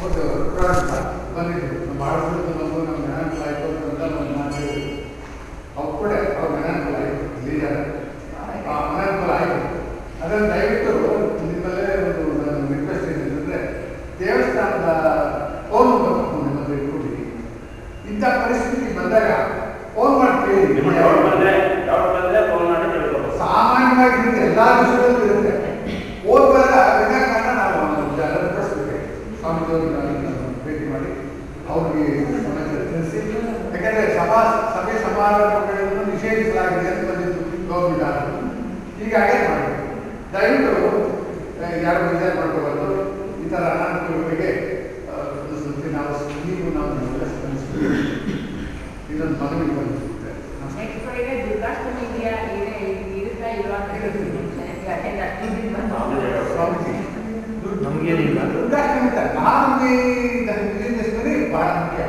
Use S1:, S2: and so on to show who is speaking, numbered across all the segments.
S1: ಒಂದು ಪ್ರಾರಂಭ ಬಂದಿದೆ ನಮ್ಮ ಆಡಳಿತ ಬಂದು ನಮ್ಮ ನೆನಪು ಆಯ್ತು ಅಂತ ಒಂದು ಮಾತು ಹೇಳಿದ್ರು ಅವ್ರು ಕೂಡ ಅವ್ರ ನೆನಪು ಆಯ್ತು ಇಲ್ಲಿದ್ದಾರೆ ಆ ನೆನಪು ಆಯ್ತು ಅದನ್ನು ದಯವಿಟ್ಟು ನಿಮ್ಮಲ್ಲೇ ಒಂದು ನನ್ನ ರಿಕ್ವೆಸ್ಟ್ ಏನಿದೆ ದೇವಸ್ಥಾನದ ಫೋನ್ ನಿಮ್ಮಲ್ಲಿ ಇಟ್ಕೊಡಿ ಇಂಥ ಪರಿಸ್ಥಿತಿ ಬಂದಾಗ ಫೋನ್ ಮಾಡಿ ಕೇಳಿ
S2: ನಿಮ್ಗೆ ಯಾವಾಗ ಬಂದ್ರೆ ಯಾವಾಗ ಬಂದ್ರೆ ಫೋನ್ ಮಾಡಿ ತಿಳ್ಕೊಬೋದು
S1: ಸಾಮಾನ್ಯವಾಗಿ ಇರುತ್ತೆ ಎಲ್ಲ ವಿಷಯದಲ್ಲೂ ಇರುತ್ತೆ ಓದ್ಬಾರ ವಿನಾಕಾರಣ ನಾವು ಒಂದು ಜನ ಕಳಿಸ್ಬೇಕು ಸ್ವಾಮಿದವ್ರಿಗೆ ನಾನು ಭೇಟಿ ಮಾಡಿ ಅವ್ರಿಗೆ ಸಮಾಚಾರ ತಿಳಿಸಿ ಯಾಕಂದ್ರೆ ಸಭಾ ಸಭೆ ಸಮಾರಂಭಗಳನ್ನು ನಿಷೇಧಿಸಲಾಗಿದೆ ಅಂತ ಬಂದಿತ್ತು ಗೌರ್ಮೆಂಟ್ ಆರ್ಡರ್ ಈಗ ಹಾಗೆ ಮಾಡಿ ದಯವಿಟ್ಟು ಆ, ಯಾರು ವಿಚಾರ ಮಾಡ್ಕೋಬಾರ್ದು ಈ ಥರ ಅನಾನುಕೂಲಗಳಿಗೆ ಆ, ಒಂದು ಸ್ವಲ್ಪ ನಾವು ನೀವು ನಾವು ಎಲ್ಲ ಸ್ಪಂದಿಸ್ಬೇಕು ಇದೊಂದು ಮನವಿ ಬಂದಿರುತ್ತೆ
S3: ನೆಕ್ಸ್ಟ್ ಫ್ರೈಡೆ ದುರ್ಗಾಷ್ಟಮಿ ಇದೆಯಾ ಇದೆ ಇರುತ್ತಾ ಇಲ್ವಾ ಅಂತ ಯಾಕೆಂದ್ರೆ ಅಷ್ಟು ದಿನ ಬಂದು
S1: ಸ್ವಾಮೀಜಿ
S4: ನಮಗೇನಿಲ್ಲ
S1: ಅಂತ ನಮಗೆ ಬಿಸಿನೆಸ್ನಲ್ಲಿ ಬಹಳ ಮುಖ್ಯ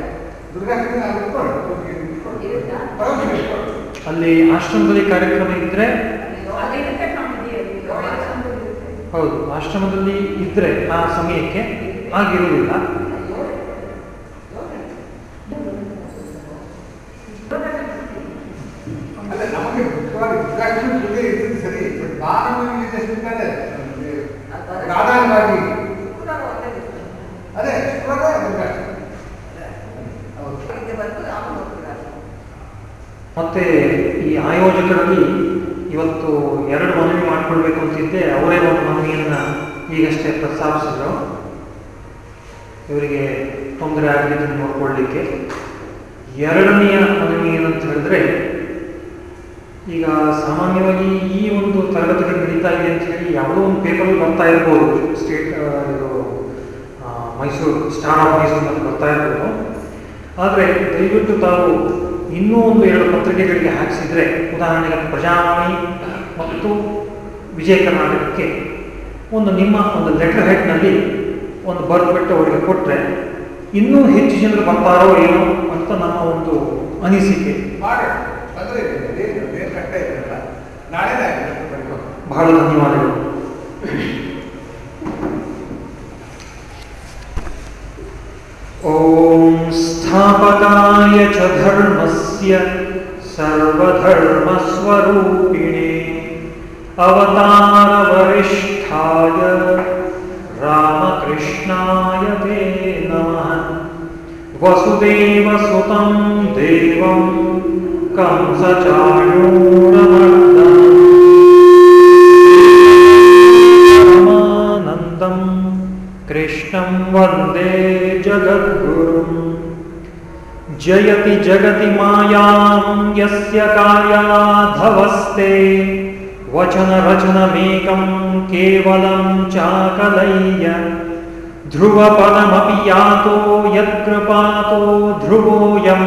S1: ಪರವಾಗಿಲ್ಲ
S4: ಅಲ್ಲಿ ಆಶ್ರಮದಲ್ಲಿ ಕಾರ್ಯಕ್ರಮ ಇದ್ರೆ? ಹೌದು. ಆಶ್ರಮದಲ್ಲಿ ಇದ್ರೆ ಆ ಸಮಯಕ್ಕೆ ಆಗಿರುವುದಿಲ್ಲ
S1: ಅಲ್ಲ ನಮಗೆ ಮುಖ್ಯವಾಗಿ ದುರ್ಗಾಷ್ಟಮಿ ಪೂಜೆ ಇರ್ತದೆ ಸರಿ ಬಟ್ ನಾನು ಬಿಸಿನೆಸ್ ಸಾಧಾರಣವಾಗಿ ಅದೇ ಶುಕ್ರವಾರ ದುರ್ಗಾಷ್ಟಮಿ ಹೌದು
S4: ಮತ್ತೆ ಈ ಆಯೋಜಕರಲ್ಲಿ ಇವತ್ತು ಎರಡು ಮನವಿ ಮಾಡಿಕೊಳ್ಬೇಕು ಅಂತಿದ್ದೆ ಅವರೇ ಒಂದು ಮನವಿಯನ್ನ ಈಗಷ್ಟೇ ಪ್ರಸ್ತಾಪಿಸಿದ್ರು ಇವರಿಗೆ ತೊಂದರೆ ಆಗಲಿಕ್ಕೆ ನೋಡ್ಕೊಳ್ಳಿಕ್ಕೆ ಎರಡನೆಯ ಮನವಿ ಏನಂತ ಹೇಳಿದ್ರೆ ಈಗ ಸಾಮಾನ್ಯವಾಗಿ ಈ ಒಂದು ತರಗತಿಗಳು ನಡೀತಾ ಇದೆ ಅಂತ ಹೇಳಿ ಯಾವುದೋ ಒಂದು ಪೇಪರ್ ಬರ್ತಾ ಇರ್ಬೋದು ಸ್ಟೇಟ್ ಇದು ಮೈಸೂರು ಸ್ಟಾರ್ ಆಫ್ ಮೈಸೂರಿನಲ್ಲಿ ಬರ್ತಾ ಇರ್ಬೋದು ಆದರೆ ದಯವಿಟ್ಟು ತಾವು ಇನ್ನೂ ಒಂದು ಎರಡು ಪತ್ರಿಕೆಗಳಿಗೆ ಹಾಕಿಸಿದ್ರೆ ಉದಾಹರಣೆಗೆ ಪ್ರಜಾವಾಣಿ ಮತ್ತು ವಿಜಯ ಕರ್ನಾಟಕಕ್ಕೆ ಒಂದು ನಿಮ್ಮ ಒಂದು ಲೆಟರ್ ಹೆಡ್ನಲ್ಲಿ ಒಂದು ಬರೆದುಬಿಟ್ಟು ಅವರಿಗೆ ಕೊಟ್ಟರೆ ಇನ್ನೂ ಹೆಚ್ಚು ಜನರು ಬರ್ತಾರೋ ಏನೋ ಅಂತ ನಮ್ಮ ಒಂದು ಅನಿಸಿಕೆ. ಬಹಳ ತೊಂದರೆ ॐ स्थापकाय च धर्मस्य सर्वधर्मस्वरूपिणे अवतारवरिष्ठाय रामकृष्णाय ते नमः। वसुदेवसुतं देवं कंसचाणूरमर्दनम् वन्दे जगद्गुरुम् जयति जगति मायां यस्य कार्याधवस्ते वचनरचनमेकं केवलं चाकलय्य ध्रुवपदमपि यातो यत्कृपातो ध्रुवोऽयं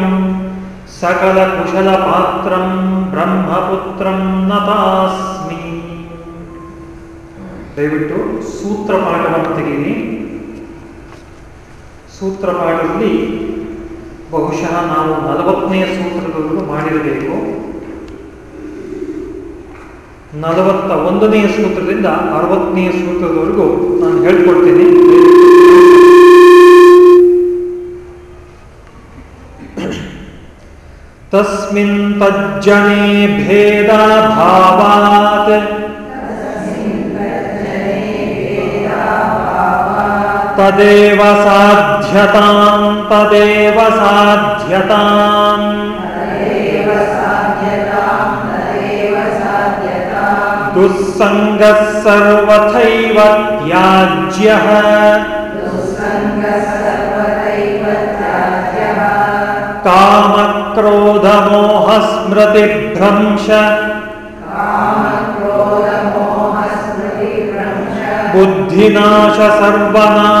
S4: सकलकुशलपात्रं ब्रह्मपुत्रं नतास्मि ದಯವಿಟ್ಟು ಸೂತ್ರ ಪಾಠವನ್ನು ತೆಗೀರಿ ಸೂತ್ರ ಪಾಠದಲ್ಲಿ ಬಹುಶಃ ನಾವು ನಲವತ್ತನೆಯ ಸೂತ್ರದವರೆಗೂ ಮಾಡಿರಬೇಕು. ನಲವತ್ತ ಒಂದನೆಯ ಸೂತ್ರದಿಂದ ಅರವತ್ತನೆಯ ಸೂತ್ರದವರೆಗೂ ನಾನು ಹೇಳ್ಕೊಡ್ತೀನಿ. ತಸ್ಮಿನ್ ತಜ್ಜನೆ ಭೇದ ಭಾವಾತ್. तदेव साध्यता तदेव साध्यताम् दुस्सङ्गः सर्वथैव त्याज्यः। कामक्रोधमोहस्मृतिभ्रंश। बुद्धिनाश सर्वनाशकारणत्वात्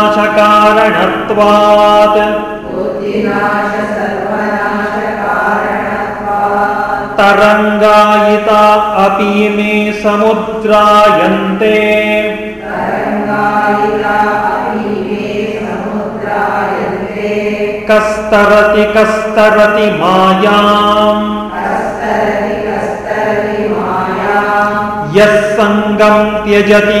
S4: तरङ्गायिता अपि मे समुद्रायन्ते। कस्तरति कस्तरति मायाम्। यः सङ्गं त्यजति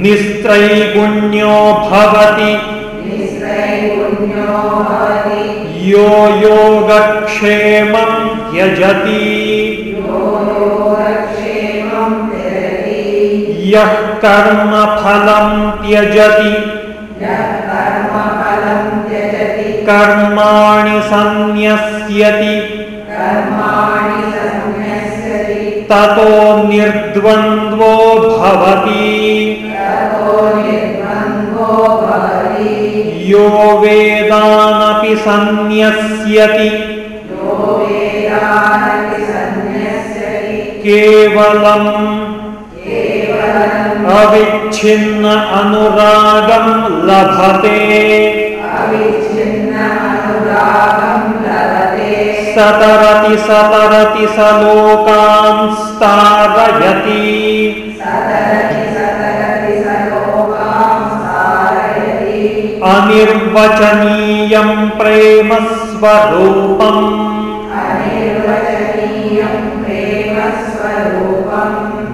S4: निस्त्रैगुण्यो भवति। यो योगक्षेमं त्यजति। यः कर्मफलं त्यजति। कर्माणि सन्न्यस्यति ततो निर्द्वन्द्वो भवति। यो वेदानपि सन्न्यस्यति केवलम् अविच्छिन्न अनुरागं लभते सतरति सतरति स लोकान् स्तारयति अनिर्वचनीयं प्रेम स्वरूपम्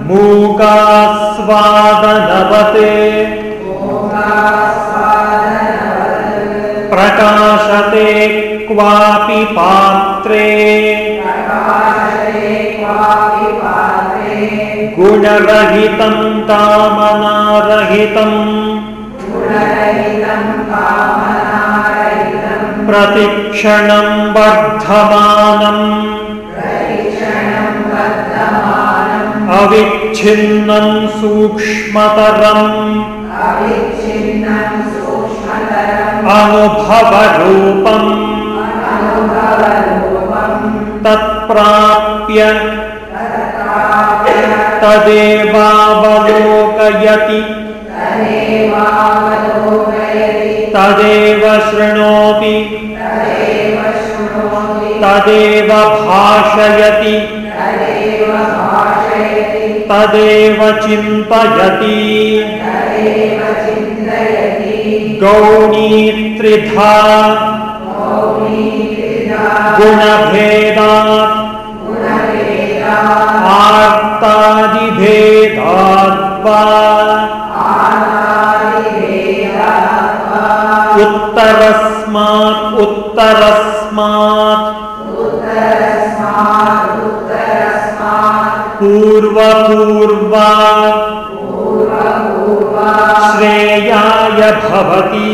S4: मूकास्वादनवते। प्रकाशते क्वापि पात्रे गुणरहितं कामनारहितम् प्रतिक्षणं वर्धमानम् अविच्छिन्नं सूक्ष्मतरम्। अनुभवरूपम्। तत्प्राप्य तदेवावलोकयति। तदेव शृणोति तदेव भाषयति। तदेव चिन्तयति। गौणी त्रिधा गुणभेदात्। आर्तादिभेदाद्वा उत्तरस्मात् उत्तरस्मात्। पूर्वपूर्वा। श्रेयाय भवति।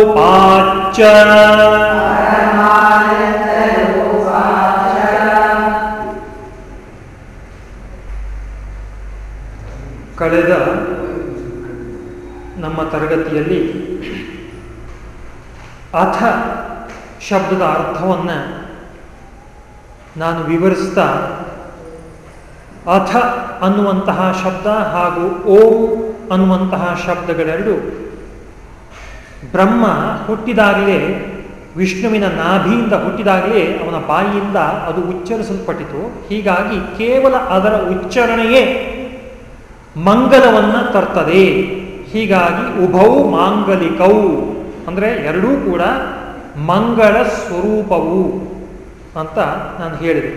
S4: परमानन्दरूपाच्च ಕಳೆದ ನಮ್ಮ ತರಗತಿಯಲ್ಲಿ ಅಥ ಶಬ್ದದ ಅರ್ಥವನ್ನು ನಾನು ವಿವರಿಸ್ತಾ ಅಥ ಅನ್ನುವಂತಹ ಶಬ್ದ ಹಾಗೂ ಓಂ ಅನ್ನುವಂತಹ ಶಬ್ದಗಳೆರಡು ಬ್ರಹ್ಮ ಹುಟ್ಟಿದಾಗಲೇ, ವಿಷ್ಣುವಿನ ನಾಭಿಯಿಂದ ಹುಟ್ಟಿದಾಗಲೇ ಅವನ ಬಾಯಿಯಿಂದ ಅದು ಉಚ್ಚರಿಸಲ್ಪಟ್ಟಿತು. ಹೀಗಾಗಿ ಕೇವಲ ಅದರ ಉಚ್ಚಾರಣೆಯೇ ಮಂಗಲವನ್ನು ತರ್ತದೆ. ಹೀಗಾಗಿ ಉಭೌ ಮಾಂಗಲಿಕೌ, ಅಂದರೆ ಎರಡೂ ಕೂಡ ಮಂಗಳ ಸ್ವರೂಪವು ಅಂತ ನಾನು ಹೇಳಿದೆ.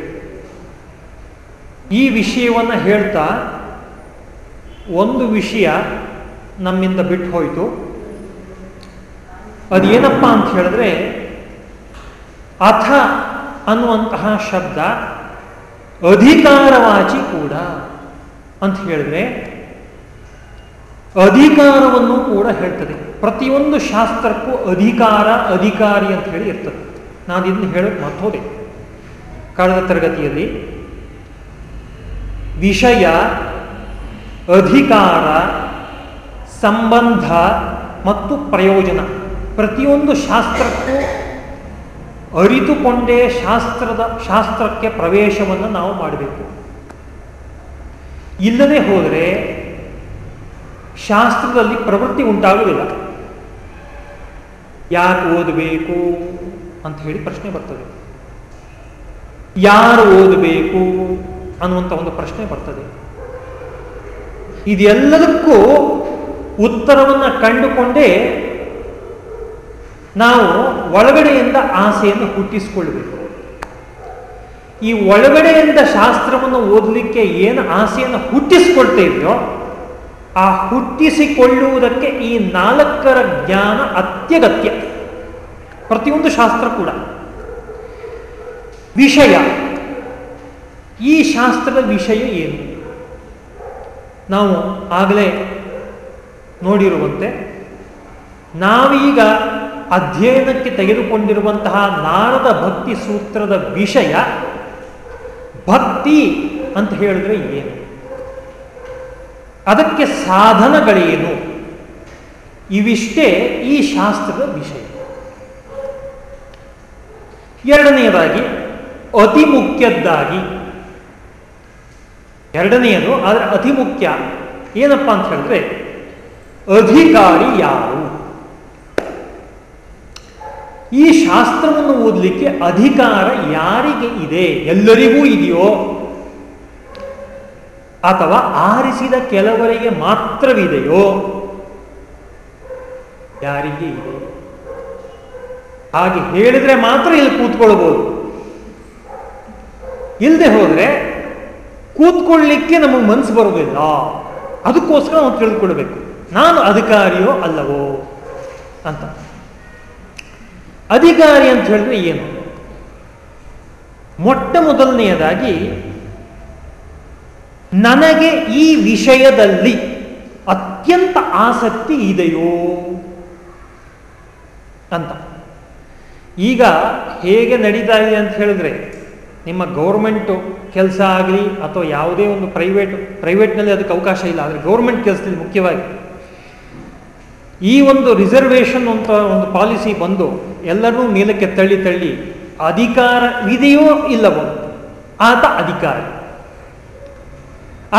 S4: ಈ ವಿಷಯವನ್ನು ಹೇಳ್ತಾ ಒಂದು ವಿಷಯ ನಮ್ಮಿಂದ ಬಿಟ್ಟು ಹೋಯಿತು. ಅದೇನಪ್ಪ ಅಂತ ಹೇಳಿದ್ರೆ, ಅಥ ಅನ್ನುವಂತಹ ಶಬ್ದ ಅಧಿಕಾರವಾಚಿ ಕೂಡ ಅಂತ ಹೇಳಿದ್ರೆ, ಅಧಿಕಾರವನ್ನು ಕೂಡ ಹೇಳ್ತದೆ. ಪ್ರತಿಯೊಂದು ಶಾಸ್ತ್ರಕ್ಕೂ ಅಧಿಕಾರ, ಅಧಿಕಾರಿ ಅಂತ ಹೇಳಿ ಇರ್ತದೆ. ನಾನು ಇದನ್ನು ಹೇಳೋಕೆ ಮತ್ತೋದೆ ಕಳೆದ ತರಗತಿಯಲ್ಲಿ ವಿಷಯ ಅಧಿಕಾರ, ಸಂಬಂಧ ಮತ್ತು ಪ್ರಯೋಜನ. ಪ್ರತಿಯೊಂದು ಶಾಸ್ತ್ರಕ್ಕೂ ಅರಿತುಕೊಂಡೇ ಶಾಸ್ತ್ರದ, ಶಾಸ್ತ್ರಕ್ಕೆ ಪ್ರವೇಶವನ್ನು ನಾವು ಮಾಡಬೇಕು. ಇಲ್ಲದೆ ಹೋದರೆ ಶಾಸ್ತ್ರದಲ್ಲಿ ಪ್ರವೃತ್ತಿ ಉಂಟಾಗುವುದಿಲ್ಲ. ಯಾಕೆ ಓದಬೇಕು ಅಂತ ಹೇಳಿ ಪ್ರಶ್ನೆ ಬರ್ತದೆ. ಯಾರು ಓದಬೇಕು ಅನ್ನುವಂಥ ಒಂದು ಪ್ರಶ್ನೆ ಬರ್ತದೆ. ಇದೆಲ್ಲದಕ್ಕೂ ಉತ್ತರವನ್ನು ಕಂಡುಕೊಂಡೇ ನಾವು ಒಳಗಡೆಯಿಂದ ಆಸೆಯನ್ನು ಹುಟ್ಟಿಸಿಕೊಳ್ಬೇಕು ಈ ಒಳಗಡೆಯಿಂದ ಶಾಸ್ತ್ರವನ್ನು ಓದಲಿಕ್ಕೆ ಏನು ಆಸೆಯನ್ನು ಹುಟ್ಟಿಸಿಕೊಳ್ತೇವೆಯೋ ಆ ಹುಟ್ಟಿಸಿಕೊಳ್ಳುವುದಕ್ಕೆ ಈ ನಾಲ್ಕರ ಜ್ಞಾನ ಅತ್ಯಗತ್ಯ. ಪ್ರತಿಯೊಂದು ಶಾಸ್ತ್ರ ಕೂಡ. ವಿಷಯ. ಈ ಶಾಸ್ತ್ರದ ವಿಷಯ ಏನು? ನಾವು ಆಗಲೇ ನೋಡಿರುವಂತೆ ನಾವೀಗ ಅಧ್ಯಯನಕ್ಕೆ ತೆಗೆದುಕೊಂಡಿರುವಂತಹ ನಾರದ ಭಕ್ತಿ ಸೂತ್ರದ ವಿಷಯ ಭಕ್ತಿ ಅಂತ ಹೇಳಿದ್ರೆ ಏನು? ಅದಕ್ಕೆ ಸಾಧನಗಳೇನು? ಇವಿಷ್ಟೇ ಈ ಶಾಸ್ತ್ರದ ವಿಷಯ. ಎರಡನೆಯದಾಗಿ ಅತಿ ಮುಖ್ಯದ್ದಾಗಿ ಎರಡನೆಯದು, ಆದರೆ ಅತಿ ಮುಖ್ಯ, ಏನಪ್ಪಾ ಅಂತ ಹೇಳಿದ್ರೆ, ಅಧಿಕಾರಿ ಯಾರು? ಈ ಶಾಸ್ತ್ರವನ್ನು ಓದಲಿಕ್ಕೆ ಅಧಿಕಾರ ಯಾರಿಗೆ ಇದೆ? ಎಲ್ಲರಿಗೂ ಇದೆಯೋ? ಅಥವಾ ಆರಿಸಿದ ಕೆಲವರಿಗೆ ಮಾತ್ರವಿದೆಯೋ? ಯಾರಿಗೆ ಇದೆ? ಹಾಗೆ ಹೇಳಿದ್ರೆ ಮಾತ್ರ ಇಲ್ಲಿ ಕೂತ್ಕೊಳ್ಬೋದು. ಇಲ್ಲದೆ ಹೋದ್ರೆ ಕೂತ್ಕೊಳ್ಳಿಕ್ಕೆ ನಮಗೆ ಮನಸ್ಸು ಬರೋದಿಲ್ಲ ಅದಕ್ಕೋಸ್ಕರ ನಾವು ತಿಳಿದುಕೊಳ್ಬೇಕು ನಾನು ಅಧಿಕಾರಿಯೋ ಅಲ್ಲವೋ? ಅಂತ. ಅಧಿಕಾರಿ ಅಂತ ಹೇಳಿದ್ರೆ ಏನು? ಮೊಟ್ಟ ಮೊದಲನೆಯದಾಗಿ ನನಗೆ ಈ ವಿಷಯದಲ್ಲಿ ಅತ್ಯಂತ ಆಸಕ್ತಿ ಇದೆಯೋ? ಅಂತ. ಈಗ ಹೇಗೆ ನಡೀತಾ ಇದೆ ಅಂತ ಹೇಳಿದ್ರೆ, ನಿಮ್ಮ ಗೌರ್ಮೆಂಟು ಕೆಲಸ ಆಗಲಿ ಅಥವಾ ಯಾವುದೇ ಒಂದು ಪ್ರೈವೇಟ್ ಪ್ರೈವೇಟ್ನಲ್ಲಿ ಅದಕ್ಕೆ ಅವಕಾಶ ಇಲ್ಲ, ಆದರೆ ಗೌರ್ಮೆಂಟ್ ಕೆಲಸದಲ್ಲಿ ಮುಖ್ಯವಾಗಿ ಈ ಒಂದು ರಿಸರ್ವೇಷನ್ ಅಂತ ಒಂದು ಪಾಲಿಸಿ ಬಂದು ಎಲ್ಲರೂ ಮೇಲಕ್ಕೆ ತಳ್ಳಿ ತಳ್ಳಿ ಅಧಿಕಾರ ಇದೆಯೋ ಇಲ್ಲವೋ ಆತ ಅಧಿಕಾರ.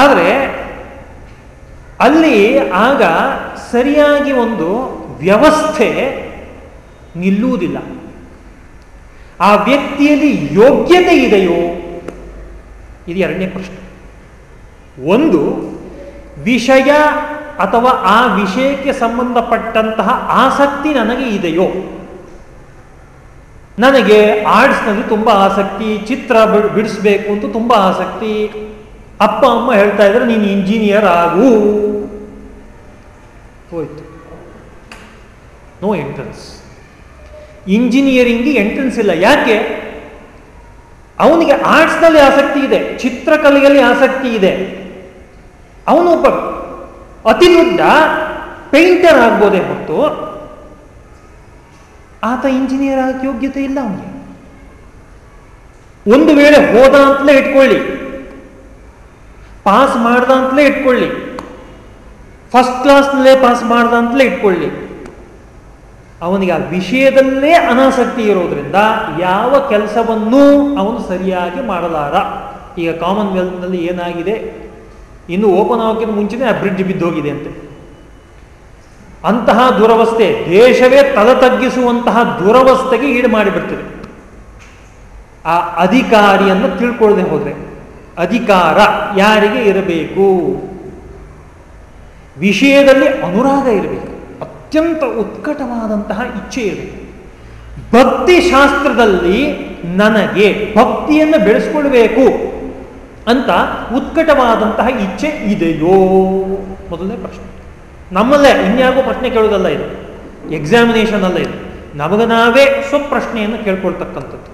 S4: ಆದರೆ ಅಲ್ಲಿ ಆಗ ಸರಿಯಾಗಿ ಒಂದು ವ್ಯವಸ್ಥೆ ನಿಲ್ಲುವುದಿಲ್ಲ. ಆ ವ್ಯಕ್ತಿಯಲ್ಲಿ ಯೋಗ್ಯತೆ ಇದೆಯೋ ಇದು ಎರಡನೇ ಪ್ರಶ್ನೆ. ಒಂದು, ವಿಷಯ ಅಥವಾ ಆ ವಿಷಯಕ್ಕೆ ಸಂಬಂಧಪಟ್ಟಂತಹ ಆಸಕ್ತಿ ನನಗೆ ಇದೆಯೋ? ನನಗೆ ಆರ್ಟ್ಸ್ನಲ್ಲಿ ತುಂಬ ಆಸಕ್ತಿ, ಚಿತ್ರ ಬಿಡಿಸ್ಬೇಕು ಅಂತ ತುಂಬ ಆಸಕ್ತಿ. ಅಪ್ಪ, ಅಮ್ಮ ಹೇಳ್ತಾ ಇದ್ರೆ ನೀನು ಇಂಜಿನಿಯರ್ ಆಗು. ಹೋಯ್ತು. ನೋ ಎಂಟ್ರೆನ್ಸ್ ಇಂಜಿನಿಯರಿಂಗ್ ಎಂಟ್ರೆನ್ಸ್ ಇಲ್ಲ. ಯಾಕೆ? ಅವನಿಗೆ ಆರ್ಟ್ಸ್ನಲ್ಲಿ ಆಸಕ್ತಿ ಇದೆ, ಚಿತ್ರಕಲೆಯಲ್ಲಿ ಆಸಕ್ತಿ ಇದೆ. ಅವನು ಒಬ್ಬ ಅತಿ ದೊಡ್ಡ ಪೇಂಟರ್ ಆಗ್ಬೋದೇ ಹೊತ್ತು ಆತ ಇಂಜಿನಿಯರ್ ಆಗಕ್ಕೆ ಯೋಗ್ಯತೆ ಇಲ್ಲ ಅವನಿಗೆ. ಒಂದು ವೇಳೆ ಹೋದ ಅಂತಲೇ ಇಟ್ಕೊಳ್ಳಿ. ಪಾಸ್ ಮಾಡ್ದ ಅಂತಲೇ ಇಟ್ಕೊಳ್ಳಿ. ಫಸ್ಟ್ ಕ್ಲಾಸ್ನಲ್ಲೇ ಪಾಸ್ ಮಾಡ್ದ ಅಂತಲೇ ಇಟ್ಕೊಳ್ಳಿ. ಅವನಿಗೆ ಆ ವಿಷಯದಲ್ಲೇ ಅನಾಸಕ್ತಿ ಇರೋದ್ರಿಂದ ಯಾವ ಕೆಲಸವನ್ನೂ ಅವನು ಸರಿಯಾಗಿ ಮಾಡಲಾರ. ಈಗ ಕಾಮನ್ವೆಲ್ತ್ನಲ್ಲಿ ಏನಾಗಿದೆ? ಇನ್ನು ಓಪನ್ ಆಗೋಕ್ಕಿಂತ ಮುಂಚೆನೇ ಆ ಬ್ರಿಡ್ಜ್ ಬಿದ್ದೋಗಿದೆ ಅಂತೆ. ಅಂತಹ ದುರವಸ್ಥೆ ದೇಶವೇ ತಲೆ ತಗ್ಗಿಸುವಂತಹ ದುರವಸ್ಥೆಗೆ ಈಡು ಮಾಡಿಬಿಡ್ತದೆ. ಆ ಅಧಿಕಾರಿಯನ್ನು ತಿಳ್ಕೊಳ್ಳದೆ ಹೋದರೆ, ಅಧಿಕಾರ ಯಾರಿಗೆ ಇರಬೇಕು? ವಿಷಯದಲ್ಲಿ ಅನುರಾಗ ಇರಬೇಕು. ಅತ್ಯಂತ ಉತ್ಕಟವಾದಂತಹ ಇಚ್ಛೆ ಇದೆ. ಭಕ್ತಿ ಶಾಸ್ತ್ರದಲ್ಲಿ ನನಗೆ ಭಕ್ತಿಯನ್ನು ಬೆಳೆಸ್ಕೊಳ್ಬೇಕು ಅಂತ ಉತ್ಕಟವಾದಂತಹ ಇಚ್ಛೆ ಇದೆಯೋ? ಮೊದಲನೇ ಪ್ರಶ್ನೆ. ನಮ್ಮಲ್ಲೇ, ಇನ್ಯಾರಿಗೂ ಪ್ರಶ್ನೆ ಕೇಳೋದಲ್ಲ ಇದು. ಎಕ್ಸಾಮಿನೇಷನ್ ಅಲ್ಲ ಇದು. ನಮಗೆ ನಾವೇ ಸ್ವಪ್ರಶ್ನೆಯನ್ನು ಕೇಳ್ಕೊಳ್ತಕ್ಕಂಥದ್ದು.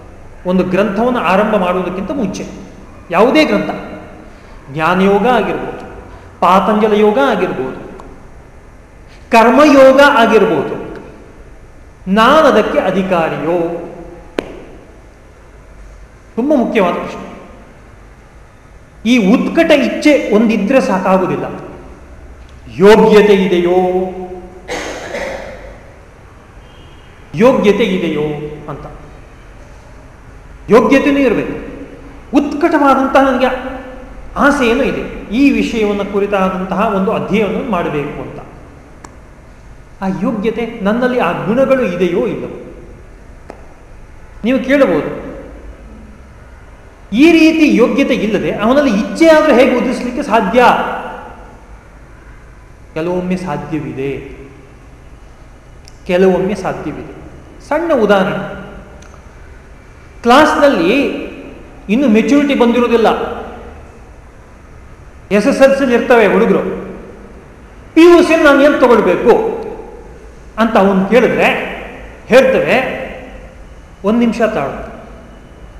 S4: ಒಂದು ಗ್ರಂಥವನ್ನು ಆರಂಭ ಮಾಡುವುದಕ್ಕಿಂತ ಮುಂಚೆ. ಯಾವುದೇ ಗ್ರಂಥ. ಜ್ಞಾನಯೋಗ ಆಗಿರ್ಬೋದು, ಪಾತಂಜಲ ಯೋಗ ಆಗಿರ್ಬೋದು ಕರ್ಮಯೋಗ ಆಗಿರ್ಬೋದು. ನಾನದಕ್ಕೆ ಅಧಿಕಾರಿಯೋ? ತುಂಬ ಮುಖ್ಯವಾದ ಪ್ರಶ್ನೆ. ಈ ಉತ್ಕಟ ಇಚ್ಛೆ ಒಂದಿದ್ರೆ ಸಾಕಾಗುವುದಿಲ್ಲ. ಯೋಗ್ಯತೆ ಇದೆಯೋ? ಯೋಗ್ಯತೆ ಇದೆಯೋ ಅಂತ. ಯೋಗ್ಯತೆಯೂ ಇರಬೇಕು. ಉತ್ಕಟವಾದಂತಹ ನನಗೆ ಆಸೆಯೇನೂ ಇದೆ. ಈ ವಿಷಯವನ್ನು ಕುರಿತಾದಂತಹ ಒಂದು ಅಧ್ಯಯನವನ್ನು ಮಾಡಬೇಕು ಅಂತ. ಆ ಯೋಗ್ಯತೆ ನನ್ನಲ್ಲಿ ಆ ಗುಣಗಳು ಇದೆಯೋ ಇಲ್ಲವೋ? ನೀವು ಕೇಳಬಹುದು. ಈ ರೀತಿ ಯೋಗ್ಯತೆ ಇಲ್ಲದೆ ಅವನಲ್ಲಿ ಇಚ್ಛೆ ಆದರೆ ಹೇಗೆ ಉದಿಸಲಿಕ್ಕೆ ಸಾಧ್ಯ? ಕೆಲವೊಮ್ಮೆ ಸಾಧ್ಯವಿದೆ. ಕೆಲವೊಮ್ಮೆ ಸಾಧ್ಯವಿದೆ. ಸಣ್ಣ ಉದಾಹರಣೆ. ಕ್ಲಾಸ್ನಲ್ಲಿ ಇನ್ನು ಮೆಚುರಿಟಿ ಬಂದಿರೋದಿಲ್ಲ ಎಸ್ ಎಸ್ ಎಲ್ ಸಿಲಿ ಇರ್ತವೆ ಹುಡುಗರು. ಪಿ ಯು ಸಿ ನಾನು ಏನು ತಗೊಳ್ಬೇಕು? ಅಂತ ಅವನು ಕೇಳಿದ್ರೆ, ಹೇಳ್ತೇವೆ, ಒಂದು ನಿಮಿಷ ತಾಳು.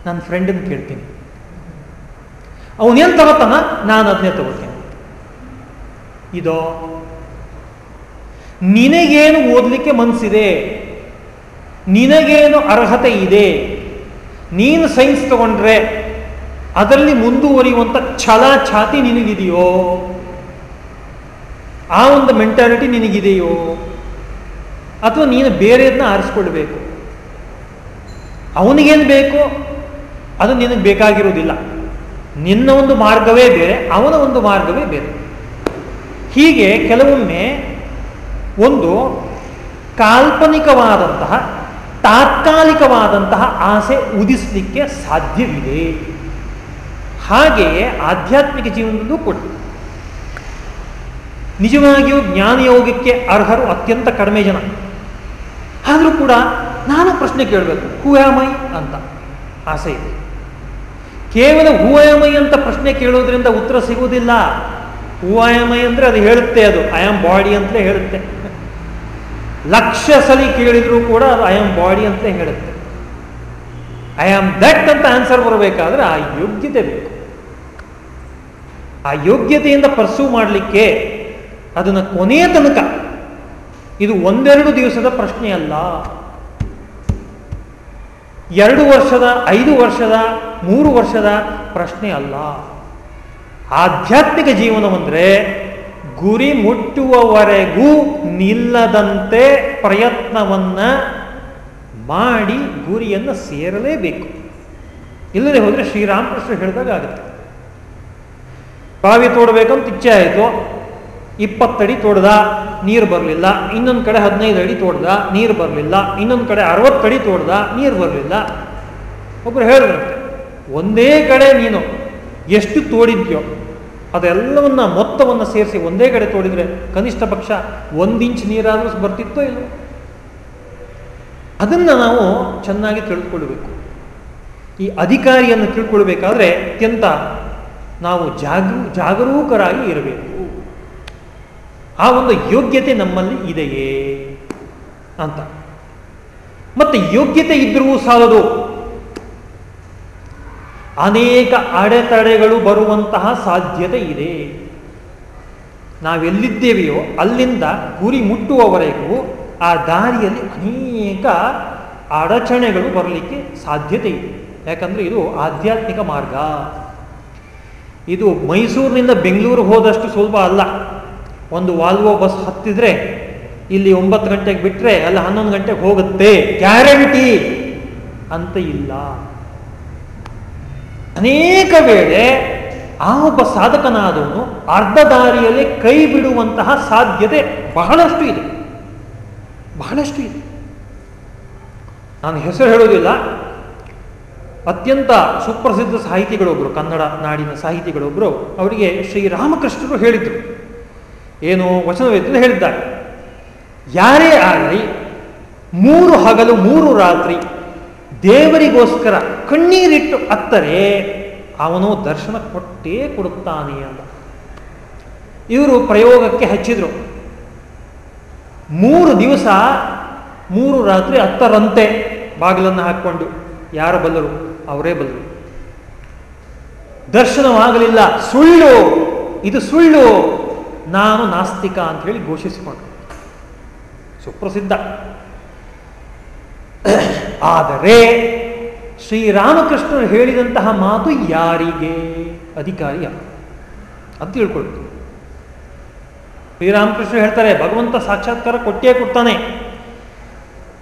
S4: ನನ್ನ ಫ್ರೆಂಡನ್ನು ಕೇಳ್ತೀನಿ. ಅವನೇನು ತಗೋತಾನ, ನಾನು ಅದನ್ನೇ ತಗೋತೀನಿ. ಇದೋ, ನಿನಗೇನು ಓದಲಿಕ್ಕೆ ಮನಸ್ಸಿದೆ ನಿನಗೇನು ಅರ್ಹತೆ ಇದೆ? ನೀನು ಸೈನ್ಸ್ ತಗೊಂಡ್ರೆ, ಅದರಲ್ಲಿ ಮುಂದುವರಿಯುವಂಥ ಛಲ ಛಾತಿ ನಿನಗಿದೆಯೋ? ಆ ಒಂದು ಮೆಂಟಾಲಿಟಿ ನಿನಗಿದೆಯೋ? ಅಥವಾ ನೀನು ಬೇರೆಯದನ್ನ ಆರಿಸ್ಕೊಳ್ಬೇಕು. ಅವನಿಗೇನು ಬೇಕೋ ಅದು ನಿನಗೆ ಬೇಕಾಗಿರುವುದಿಲ್ಲ. ನಿನ್ನ ಒಂದು ಮಾರ್ಗವೇ ಬೇರೆ, ಅವನ ಒಂದು ಮಾರ್ಗವೇ ಬೇರೆ. ಹೀಗೆ ಕೆಲವೊಮ್ಮೆ ಒಂದು ಕಾಲ್ಪನಿಕವಾದಂತಹ, ತಾತ್ಕಾಲಿಕವಾದಂತಹ ಆಸೆ ಉದಿಸಲಿಕ್ಕೆ ಸಾಧ್ಯವಿದೆ. ಹಾಗೆಯೇ ಆಧ್ಯಾತ್ಮಿಕ ಜೀವನದಲ್ಲೂ ಕೂಡ. ನಿಜವಾಗಿಯೂ ಜ್ಞಾನಯೋಗಕ್ಕೆ ಅರ್ಹರು ಅತ್ಯಂತ ಕಡಿಮೆ ಜನ. ಆದರೂ ಕೂಡ ನಾನು ಪ್ರಶ್ನೆ ಕೇಳಬೇಕು. ಹೂ ಅಂತ. ಆಸೆ ಇದೆ. ಕೇವಲ ಹೂ ಐ ಅಂತ ಪ್ರಶ್ನೆ ಕೇಳೋದ್ರಿಂದ ಉತ್ತರ ಸಿಗುವುದಿಲ್ಲ. ಹೂ ಐ ಅಂದರೆ ಅದು ಹೇಳುತ್ತೆ ಅದು. ಐ ಆಮ್ ಬಾಡಿ ಅಂತಲೇ ಹೇಳುತ್ತೆ. ಲಕ್ಷ ಸಲಿ ಕೇಳಿದರೂ ಕೂಡ ಅದು ಐ ಆಮ್ ಬಾಡಿ ಅಂತಲೇ ಹೇಳುತ್ತೆ. ಐ ಆಮ್ ದಟ್ ಅಂತ ಆನ್ಸರ್ ಬರಬೇಕಾದ್ರೆ ಆ ಯೋಗ್ಯತೆ ಬೇಕು. ಆ ಯೋಗ್ಯತೆಯಿಂದ ಪರ್ಸೂ ಮಾಡಲಿಕ್ಕೆ ಅದನ್ನು ಕೊನೆಯ ತನಕ ಇದು ಒಂದೆರಡು ದಿವಸದ ಪ್ರಶ್ನೆ ಅಲ್ಲ. ಎರಡು ವರ್ಷದ, ಐದು ವರ್ಷದ, ಮೂರು ವರ್ಷದ ಪ್ರಶ್ನೆ ಅಲ್ಲ. ಆಧ್ಯಾತ್ಮಿಕ ಜೀವನವೆಂದರೆ ಗುರಿ ಮುಟ್ಟುವವರೆಗೂ ನಿಲ್ಲದಂತೆ ಪ್ರಯತ್ನವನ್ನ ಮಾಡಿ ಗುರಿಯನ್ನು ಸೇರಲೇಬೇಕು. ಇಲ್ಲದೆ ಹೋದರೆ ಶ್ರೀರಾಮಕೃಷ್ಣ ಹೇಳಿದಾಗ ಆಗುತ್ತೆ. ಬಾವಿ ತೋಡಬೇಕಂತ ಇಚ್ಛೆ ಆಯಿತು. ಇಪ್ಪತ್ತಡಿ ತೋಡ್ದ, ನೀರು ಬರಲಿಲ್ಲ. ಇನ್ನೊಂದು ಕಡೆ ಹದಿನೈದು ಅಡಿ ತೋಡ್ದ, ನೀರು ಬರಲಿಲ್ಲ. ಇನ್ನೊಂದು ಕಡೆ ಅರವತ್ತಡಿ ತೋಡ್ದ, ನೀರು ಬರಲಿಲ್ಲ. ಒಬ್ಬರು ಹೇಳಿದ್ರಂತೆ, ಒಂದೇ ಕಡೆ ನೀನು ಎಷ್ಟು ತೋಡಿದ್ಯೋ, ಅದೆಲ್ಲವನ್ನ ಮೊತ್ತವನ್ನು ಸೇರಿಸಿ ಒಂದೇ ಕಡೆ ತೋಡಿದ್ರೆ ಕನಿಷ್ಠ ಪಕ್ಷ ಒಂದು ಇಂಚ್ ನೀರಾದರೂ ಬರ್ತಿತ್ತೋ ಇಲ್ಲ ಅದನ್ನು ನಾವು ಚೆನ್ನಾಗಿ ತಿಳ್ಕೊಳ್ಬೇಕು. ಈ ಅಧಿಕಾರಿಯನ್ನು ತಿಳ್ಕೊಳ್ಬೇಕಾದ್ರೆ ಅತ್ಯಂತ ನಾವು ಜಾಗ, ಜಾಗರೂಕರಾಗಿ ಇರಬೇಕು. ಆ ಒಂದು ಯೋಗ್ಯತೆ ನಮ್ಮಲ್ಲಿ ಇದೆಯೇ ಅಂತ. ಮತ್ತೆ ಯೋಗ್ಯತೆ ಇದ್ದರೂ ಸಾಲದು. ಅನೇಕ ಅಡೆತಡೆಗಳು ಬರುವಂತಹ ಸಾಧ್ಯತೆ ಇದೆ. ನಾವೆಲ್ಲಿದ್ದೇವೆಯೋ ಅಲ್ಲಿಂದ ಗುರಿ ಮುಟ್ಟುವವರೆಗೂ ಆ ದಾರಿಯಲ್ಲಿ ಅನೇಕ ಅಡಚಣೆಗಳು ಬರಲಿಕ್ಕೆ ಸಾಧ್ಯತೆ ಇದೆ. ಯಾಕಂದರೆ ಇದು ಆಧ್ಯಾತ್ಮಿಕ ಮಾರ್ಗ. ಇದು ಮೈಸೂರಿನಿಂದ ಬೆಂಗಳೂರು ಹೋದಷ್ಟು ಸುಲಭ ಅಲ್ಲ. ಒಂದು ವಾಲ್ವೋ ಬಸ್ ಹತ್ತಿದ್ರೆ ಇಲ್ಲಿ ಒಂಬತ್ತು ಗಂಟೆಗೆ ಬಿಟ್ಟರೆ ಅಲ್ಲಿ ಹನ್ನೊಂದು ಗಂಟೆಗೆ ಹೋಗುತ್ತೆ. ಗ್ಯಾರಂಟಿ ಅಂತ ಇಲ್ಲ. ಅನೇಕ ವೇಳೆ ಆ ಒಬ್ಬ ಸಾಧಕನಾದವನು ಅರ್ಧ ದಾರಿಯಲ್ಲಿ ಕೈ ಬಿಡುವಂತಹ ಸಾಧ್ಯತೆ ಬಹಳಷ್ಟು ಇದೆ. ಬಹಳಷ್ಟು ಇದೆ. ನಾನು ಹೆಸರು ಹೇಳೋದಿಲ್ಲ ಅತ್ಯಂತ ಸುಪ್ರಸಿದ್ಧ ಸಾಹಿತಿಗಳೊಬ್ಬರು ಕನ್ನಡ ನಾಡಿನ ಸಾಹಿತಿಗಳೊಬ್ಬರು ಅವರಿಗೆ ಶ್ರೀರಾಮಕೃಷ್ಣರು ಹೇಳಿದರು. ಏನು ವಚನವೇತನ ಹೇಳಿದ್ದಾರೆ. ಯಾರೇ ಆಗಲಿ, ಮೂರು ಹಗಲು, ಮೂರು ರಾತ್ರಿ ದೇವರಿಗೋಸ್ಕರ ಕಣ್ಣೀರಿಟ್ಟು ಅತ್ತರೆ, ಅವನು ದರ್ಶನ ಕೊಟ್ಟೇ ಕೊಡುತ್ತಾನೆ ಅಂತ. ಇವರು ಪ್ರಯೋಗಕ್ಕೆ ಹಚ್ಚಿದ್ರು. ಮೂರು ದಿವಸ, ಮೂರು ರಾತ್ರಿ ಹತ್ತರಂತೆ ಬಾಗಿಲನ್ನು ಹಾಕ್ಕೊಂಡು. ಯಾರು ಬಲ್ಲರು? ಅವರೇ ಬಲ್ಲರು. ದರ್ಶನವಾಗಲಿಲ್ಲ. ಸುಳ್ಳು. ಇದು ಸುಳ್ಳು. ನಾನು ನಾಸ್ತಿಕ ಅಂತ ಹೇಳಿ ಘೋಷಿಸಿಕೊಂಡು ಸುಪ್ರಸಿದ್ಧ. ಆದರೆ ಶ್ರೀರಾಮಕೃಷ್ಣರು ಹೇಳಿದಂತಹ ಮಾತು ಯಾರಿಗೆ ಅಧಿಕಾರಿಯ? ಅಂತ ತಿಳ್ಕೊಳ್ತು ಶ್ರೀರಾಮಕೃಷ್ಣ ಹೇಳ್ತಾರೆ, ಭಗವಂತ ಸಾಕ್ಷಾತ್ಕಾರ ಕೊಟ್ಟೇ ಕೊಡ್ತಾನೆ.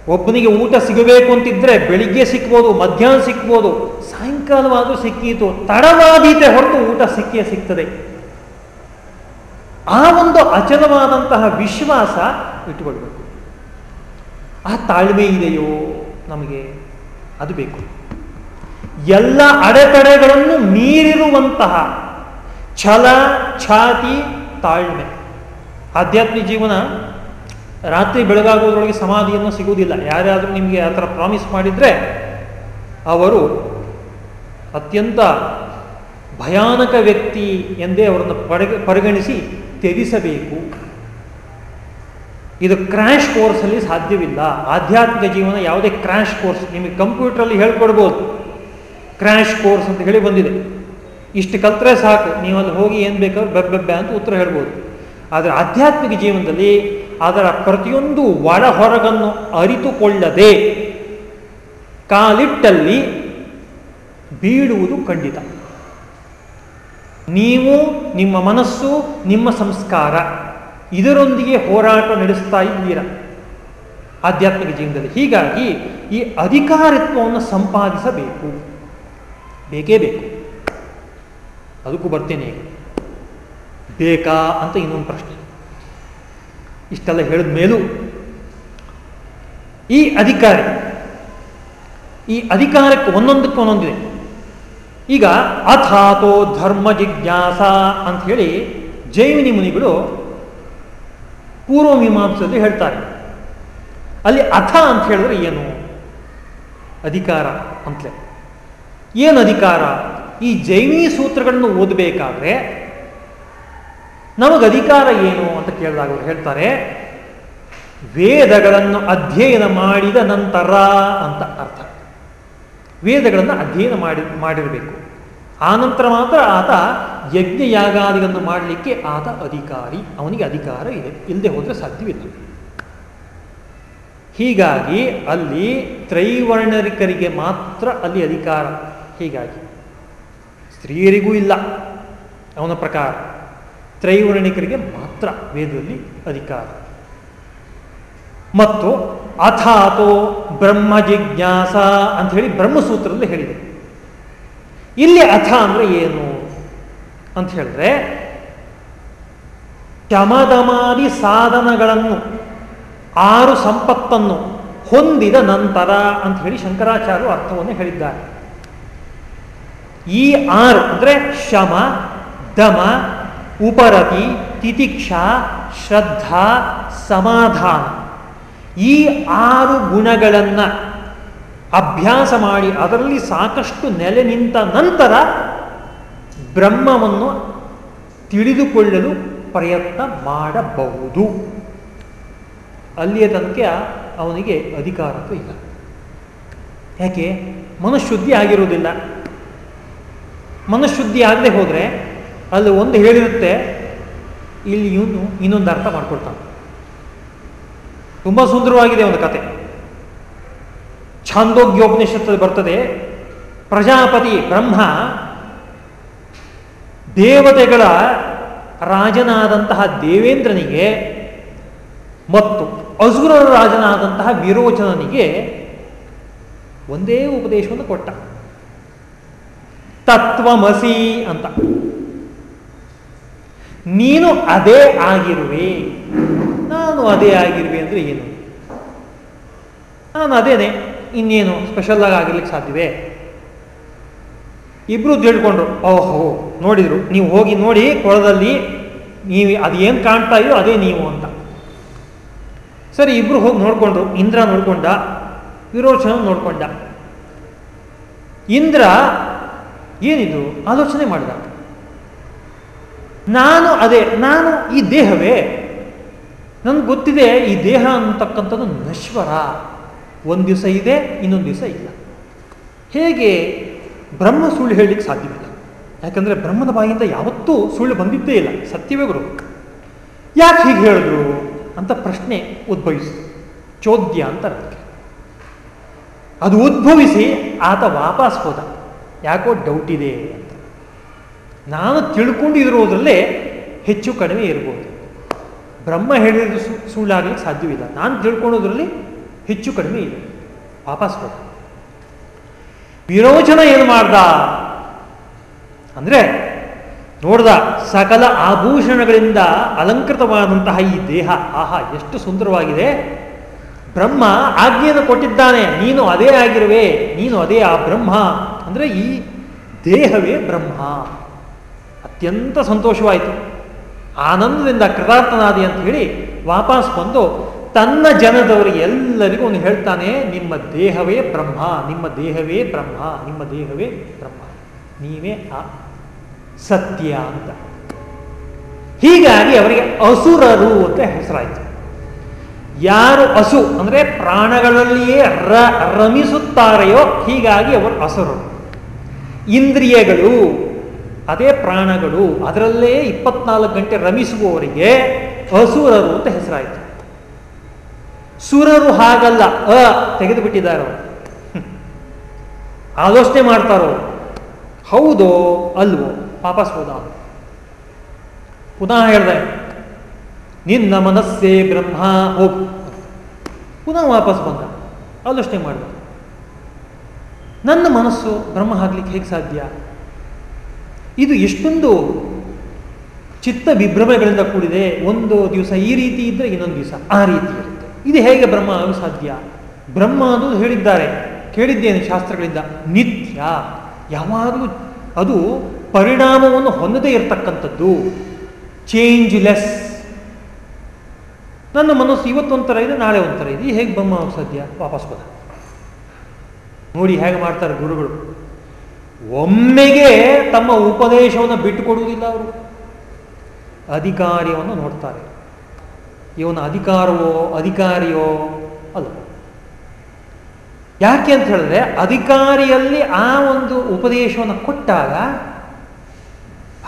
S4: ಒಬ್ಬನಿಗೆ ಊಟ ಸಿಗಬೇಕು ಅಂತಿದ್ರೆ ಬೆಳಿಗ್ಗೆ ಸಿಕ್ಬೋದು, ಮಧ್ಯಾಹ್ನ ಸಿಕ್ಬೋದು, ಸಾಯಂಕಾಲವಾದರೂ ಸಿಕ್ಕೀತು ತಡವಾದೀತೆ ಹೊರತು ಊಟ ಸಿಕ್ಕೇ ಸಿಗ್ತದೆ. ಆ ಒಂದು ಅಚಲವಾದಂತಹ ವಿಶ್ವಾಸ ಇಟ್ಟುಕೊಳ್ಬೇಕು ಆ ತಾಳ್ಮೆ ಇದೆಯೋ ನಮಗೆ ಅದು ಬೇಕು. ಎಲ್ಲ ಅಡೆತಡೆಗಳನ್ನು ಮೀರಿರುವಂತಹ ಛಲ, ಛಾತಿ, ತಾಳ್ಮೆ. ಆಧ್ಯಾತ್ಮಿಕ ಜೀವನ ರಾತ್ರಿ ಬೆಳಗಾಗುವುದರೊಳಗೆ ಸಮಾಧಿಯನ್ನು ಸಿಗುವುದಿಲ್ಲ. ಯಾರಾದರೂ ನಿಮಗೆ ಆ ಥರ ಪ್ರಾಮಿಸ್ ಮಾಡಿದರೆ ಅವರು ಅತ್ಯಂತ ಭಯಾನಕ ವ್ಯಕ್ತಿ ಎಂದೇ ಅವರನ್ನು ಪರಗ ಪರಿಗಣಿಸಿ ತ್ಯಜಿಸಬೇಕು. ಇದು ಕ್ರ್ಯಾಶ್ ಕೋರ್ಸಲ್ಲಿ ಸಾಧ್ಯವಿಲ್ಲ. ಆಧ್ಯಾತ್ಮಿಕ ಜೀವನ ಯಾವುದೇ ಕ್ರ್ಯಾಶ್ ಕೋರ್ಸ್ ನಿಮಗೆ ಕಂಪ್ಯೂಟ್ರಲ್ಲಿ ಹೇಳ್ಕೊಡ್ಬೋದು. ಕ್ರ್ಯಾಶ್ ಕೋರ್ಸ್ ಅಂತ ಹೇಳಿ ಬಂದಿದೆ. ಇಷ್ಟು ಕಲ್ತ್ರೆ ಸಾಕು. ನೀವು ಅಲ್ಲಿ ಹೋಗಿ ಏನು ಬೇಕಾದ್ರೂ ಬೆಬ್ಬೆಬ್ಬೆ ಅಂತ ಉತ್ತರ ಹೇಳ್ಬೋದು. ಆದರೆ ಆಧ್ಯಾತ್ಮಿಕ ಜೀವನದಲ್ಲಿ ಅದರ ಪ್ರತಿಯೊಂದು ಒಳ ಹೊರಗನ್ನು ಅರಿತುಕೊಳ್ಳದೆ ಕಾಲಿಟ್ಟಲ್ಲಿ ಬೀಳುವುದು ಖಂಡಿತ. ನೀವು ನಿಮ್ಮ ಮನಸ್ಸು, ನಿಮ್ಮ ಸಂಸ್ಕಾರ ಇದರೊಂದಿಗೆ ಹೋರಾಟ ನಡೆಸ್ತಾ ಇದ್ದೀರಾ? ಆಧ್ಯಾತ್ಮಿಕ ಜೀವನದಲ್ಲಿ. ಹೀಗಾಗಿ ಈ ಅಧಿಕಾರತ್ವವನ್ನು ಸಂಪಾದಿಸಬೇಕು. ಬೇಕೇ ಬೇಕು. ಅದಕ್ಕೂ ಬರ್ತೇನೆ ಬೇಕಾ ಅಂತ ಇನ್ನೊಂದು ಪ್ರಶ್ನೆ. ಇಷ್ಟೆಲ್ಲ ಹೇಳಿದ ಮೇಲೂ ಈ ಅಧಿಕಾರಿ, ಈ ಅಧಿಕಾರಕ್ಕೆ ಒಂದೊಂದಕ್ಕೆ ಒಂದೊಂದಿದೆ. ಈಗ ಅಥಾತೋ ಧರ್ಮ ಜಿಜ್ಞಾಸ ಅಂತ ಹೇಳಿ ಜೈವಿನಿ ಮುನಿಗಳು ಪೂರ್ವಮೀಮಾಂಸದಲ್ಲಿ ಹೇಳ್ತಾರೆ. ಅಲ್ಲಿ ಅಥ ಅಂತ ಹೇಳಿದ್ರೆ ಏನು? ಅಧಿಕಾರ ಅಂತಲೇ. ಏನು ಅಧಿಕಾರ? ಈ ಜೈವಿನಿ ಸೂತ್ರಗಳನ್ನು ಓದಬೇಕಾದ್ರೆ ನಮಗೆ ಅಧಿಕಾರ ಏನು ಅಂತ ಕೇಳಿದಾಗ ಹೇಳ್ತಾರೆ, ವೇದಗಳನ್ನು ಅಧ್ಯಯನ ಮಾಡಿದ ನಂತರ ಅಂತ ಅರ್ಥ. ವೇದಗಳನ್ನು ಅಧ್ಯಯನ ಮಾಡಿ, ಮಾಡಿರಬೇಕು. ಆನಂತರ ಮಾತ್ರ ಆತ ಯಜ್ಞ ಯಾಗಾದಿಗಳನ್ನು ಮಾಡಲಿಕ್ಕೆ ಆತ ಅಧಿಕಾರಿ. ಅವನಿಗೆ ಅಧಿಕಾರ ಇದೆ. ಇಲ್ಲದೆ ಹೋದರೆ ಸಾಧ್ಯವಿಲ್ಲ. ಹೀಗಾಗಿ ಅಲ್ಲಿ ತ್ರೈವರ್ಣರಿಕರಿಗೆ ಮಾತ್ರ ಅಲ್ಲಿ ಅಧಿಕಾರ. ಹೀಗಾಗಿ ಸ್ತ್ರೀಯರಿಗೂ ಇಲ್ಲ ಅವನ ಪ್ರಕಾರ. ತ್ರೈವರ್ಣಿಕರಿಗೆ ಮಾತ್ರ ವೇದದಲ್ಲಿ ಅಧಿಕಾರ. ಮತ್ತು ಅಥಾತೋ ಬ್ರಹ್ಮ ಜಿಜ್ಞಾಸ ಅಂತ ಹೇಳಿ ಬ್ರಹ್ಮಸೂತ್ರದಲ್ಲಿ ಹೇಳಿದೆ. ಇಲ್ಲಿ ಅಥ ಅಂದ್ರೆ ಏನು ಅಂತ ಹೇಳಿದ್ರೆ ಶಮದಮಾದಿ ಸಾಧನಗಳನ್ನು, ಆರು ಸಂಪತ್ತನ್ನು ಹೊಂದಿದ ನಂತರ ಅಂತ ಹೇಳಿ ಶಂಕರಾಚಾರ್ಯರು ಅರ್ಥವನ್ನು ಹೇಳಿದ್ದಾರೆ. ಈ ಆರು ಅಂದರೆ ಶಮ, ದಮ, ಉಪರತಿ, ತಿತಿಕ್ಷಾ, ಶ್ರದ್ಧಾ, ಸಮಾಧಾನ. ಈ ಆರು ಗುಣಗಳನ್ನು ಅಭ್ಯಾಸ ಮಾಡಿ ಅದರಲ್ಲಿ ಸಾಕಷ್ಟು ನೆಲೆ ನಿಂತ ನಂತರ ಬ್ರಹ್ಮವನ್ನು ತಿಳಿದುಕೊಳ್ಳಲು ಪ್ರಯತ್ನ ಮಾಡಬಹುದು. ಅಲ್ಲಿಯ ತನಕ ಅವನಿಗೆ ಅಧಿಕಾರತ್ವ ಇಲ್ಲ. ಯಾಕೆ? ಮನಃಶುದ್ಧಿ ಆಗಿರುವುದಿಲ್ಲ. ಮನಃಶುದ್ಧಿ ಆಗದೆ ಹೋದರೆ ಅಲ್ಲಿ ಒಂದು ಹೇಳಿರುತ್ತೆ, ಇಲ್ಲಿ ಇವನು ಇನ್ನೊಂದು ಅರ್ಥ ಮಾಡ್ಕೊಳ್ತಾನೆ. ತುಂಬ ಸುಂದರವಾಗಿದೆ ಒಂದು ಕತೆ. ಛಾಂದೋಗ್ಯೋಪನಿಷತ್ತಲ್ಲಿ ಬರ್ತದೆ, ಪ್ರಜಾಪತಿ ಬ್ರಹ್ಮ ದೇವತೆಗಳ ರಾಜನಾದಂತಹ ದೇವೇಂದ್ರನಿಗೆ ಮತ್ತು ಅಸುರರ ರಾಜನಾದಂತಹ ವಿರೋಚನನಿಗೆ ಒಂದೇ ಉಪದೇಶವನ್ನು ಕೊಟ್ಟ. ತತ್ವಮಸಿ ಅಂತ. ನೀನು ಅದೇ ಆಗಿರುವೆ. ನಾನು ಅದೇ ಆಗಿರುವೆ ಅಂದರೆ ಏನು? ನಾನು ಅದೇನೆ, ಇನ್ನೇನು ಸ್ಪೆಷಲ್ ಆಗಿ ಆಗಿರ್ಲಿಕ್ಕೆ ಸಾಧ್ಯವೇ? ಇಬ್ರು ತಿಳ್ಕೊಂಡ್ರು ಓಹೋ, ನೋಡಿದ್ರು, ನೀವು ಹೋಗಿ ನೋಡಿ ಕೊಳದಲ್ಲಿ ನೀವು ಅದೇನು ಕಾಣ್ತಾ ಇದೆಯೋ ಅದೇ ನೀವು ಅಂತ. ಸರಿ, ಇಬ್ರು ಹೋಗಿ ನೋಡ್ಕೊಂಡ್ರು, ಇಂದ್ರ ನೋಡ್ಕೊಂಡ, ವಿರೋಚನ ನೋಡ್ಕೊಂಡ. ಇಂದ್ರ ಏನಿದು? ಆಲೋಚನೆ ಮಾಡಿದ. ನಾನು ಅದೇ, ನಾನು ಈ ದೇಹವೇ? ನನಗೆ ಗೊತ್ತಿದೆ, ಈ ದೇಹ ಅಂತಕ್ಕಂಥದ್ದು ನಶ್ವರ. ಒಂದು ದಿವಸ ಇದೆ, ಇನ್ನೊಂದು ದಿವಸ ಇಲ್ಲ. ಹೇಗೆ ಬ್ರಹ್ಮ ಸುಳ್ಳು ಹೇಳಲಿಕ್ಕೆ ಸಾಧ್ಯವಿಲ್ಲ. ಯಾಕಂದರೆ ಬ್ರಹ್ಮದ ಬಾಯಿಂದ ಯಾವತ್ತೂ ಸುಳ್ಳು ಬಂದಿದ್ದೇ ಇಲ್ಲ. ಸತ್ಯವೇ ಗುರು. ಯಾಕೆ ಹೀಗೆ ಹೇಳಿದ್ರು ಅಂತ ಪ್ರಶ್ನೆ ಉದ್ಭವಿಸಿತು ಚೋದ್ಯ ಅಂತ ಅದಕ್ಕೆ ಅದು ಉದ್ಭವಿಸಿ ಆತ ವಾಪಸ್ ಹೋದ. ಯಾಕೋ ಡೌಟ್ ಇದೆ ಅಂತ. ನಾನು ತಿಳ್ಕೊಂಡಿರೋದ್ರಲ್ಲೇ ಹೆಚ್ಚು ಕಡಿಮೆ ಇರ್ಬೋದು. ಬ್ರಹ್ಮ ಹೇಳಿದ್ರೆ ಸುಳ್ಳಾಗಲಿಕ್ಕೆ ಸಾಧ್ಯವಿಲ್ಲ. ನಾನು ತಿಳ್ಕೊಳ್ಳೋದ್ರಲ್ಲಿ ಹೆಚ್ಚು ಕಡಿಮೆ ಇದೆ. ವಾಪಸ್ ಹೋದ ವಿರೋಚನ ಏನು ಮಾಡ್ದ? ಅಂದರೆ ನೋಡ್ದ, ಸಕಲ ಆಭೂಷಣಗಳಿಂದ ಅಲಂಕೃತವಾದಂತಹ ಈ ದೇಹ, ಆಹಾ, ಎಷ್ಟು ಸುಂದರವಾಗಿದೆ. ಬ್ರಹ್ಮ ಆಜ್ಞೆಯನ್ನು ಕೊಟ್ಟಿದ್ದಾನೆ, ನೀನು ಅದೇ ಆಗಿರುವೆ, ನೀನು ಅದೇ ಆ ಬ್ರಹ್ಮ. ಅಂದರೆ ಈ ದೇಹವೇ ಬ್ರಹ್ಮ. ಅತ್ಯಂತ ಸಂತೋಷವಾಯಿತು. ಆನಂದದಿಂದ ಕೃತಾರ್ಥನಾದಿ ಅಂತ ಹೇಳಿ ವಾಪಸ್ ಬಂದು ತನ್ನ ಜನದವರಿಗೆ ಎಲ್ಲರಿಗೂ ಅವನು ಹೇಳ್ತಾನೆ, ನಿಮ್ಮ ದೇಹವೇ ಬ್ರಹ್ಮ, ನಿಮ್ಮ ದೇಹವೇ ಬ್ರಹ್ಮ, ನಿಮ್ಮ ದೇಹವೇ ಬ್ರಹ್ಮ, ನೀವೇ ಆ ಸತ್ಯ ಅಂತ. ಹೀಗಾಗಿ ಅವರಿಗೆ ಅಸುರರು ಅಂತ ಹೆಸರಾಯಿತು. ಯಾರು ಹಸು ಅಂದರೆ ಪ್ರಾಣಗಳಲ್ಲಿಯೇ ರ, ರಮಿಸುತ್ತಾರೆಯೋ ಹೀಗಾಗಿ ಅವರು ಅಸುರರು. ಇಂದ್ರಿಯಗಳು ಅದೇ ಪ್ರಾಣಗಳು ಅದರಲ್ಲೇ ಇಪ್ಪತ್ನಾಲ್ಕು ಗಂಟೆ ರಮಿಸುವವರಿಗೆ ಅಸುರರು ಅಂತ ಹೆಸರಾಯಿತು. ಸುರರು ಹಾಗಲ್ಲ, ಅ ತೆಗೆದು ಬಿಟ್ಟಿದ್ದಾರೆ ಅವರು. ಆಲೋಚನೆ ಮಾಡ್ತಾರೋ? ಹೌದೋ, ಅಲ್ವೋ? ವಾಪಸ್ ಹೋದ. ಪುನಃ ಹೇಳ್ದೆ, ನಿನ್ನ ಮನಸ್ಸೇ ಬ್ರಹ್ಮ, ಹೋಗು. ಪುನಃ ವಾಪಸ್ ಬಂದ. ಆಲೋಚನೆ ಮಾಡಿದ. ನನ್ನ ಮನಸ್ಸು ಬ್ರಹ್ಮ ಆಗ್ಲಿಕ್ಕೆ ಹೇಗೆ ಸಾಧ್ಯ? ಇದು ಎಷ್ಟೊಂದು ಚಿತ್ತ ವಿಭ್ರಮೆಗಳಿಂದ ಕೂಡಿದೆ. ಒಂದು ದಿವಸ ಈ ರೀತಿ ಇದ್ದರೆ ಇನ್ನೊಂದು ದಿವಸ ಆ ರೀತಿ ಇರುತ್ತೆ. ಇದು ಹೇಗೆ ಬ್ರಹ್ಮ ಸಾಧ್ಯ ಬ್ರಹ್ಮ ಅದು ಹೇಳಿದ್ದಾರೆ. ಕೇಳಿದ್ದೇನೆ ಶಾಸ್ತ್ರಗಳಿಂದ. ನಿತ್ಯ. ಯಾವಾಗಲೂ ಅದು ಪರಿಣಾಮವನ್ನು ಹೊಂದದೇ ಇರತಕ್ಕಂಥದ್ದು. ಚೇಂಜ್ ಲೆಸ್ ನನ್ನ ಮನಸ್ಸು ಇವತ್ತೊಂಥರ ಇದೆ ನಾಳೆ ಒಂಥರ ಇದೆ ಹೇಗೆ ಬ್ರಹ್ಮ ಸಾಧ್ಯ ವಾಪಸ್ ಬದ ನೋಡಿ ಹೇಗೆ ಮಾಡ್ತಾರೆ ಗುರುಗಳು. ಒಮ್ಮೆಗೆ ತಮ್ಮ ಉಪದೇಶವನ್ನು ಬಿಟ್ಟುಕೊಡುವುದಿಲ್ಲ ಅವರು. ಅಧಿಕಾರ್ಯವನ್ನು ನೋಡ್ತಾರೆ. ಇವನ ಅಧಿಕಾರವೋ, ಅಧಿಕಾರಿಯೋ ಅಲ್ಲ. ಯಾಕೆ ಅಂತ ಹೇಳಿದ್ರೆ, ಅಧಿಕಾರಿಯಲ್ಲಿ ಆ ಒಂದು ಉಪದೇಶವನ್ನು ಕೊಟ್ಟಾಗ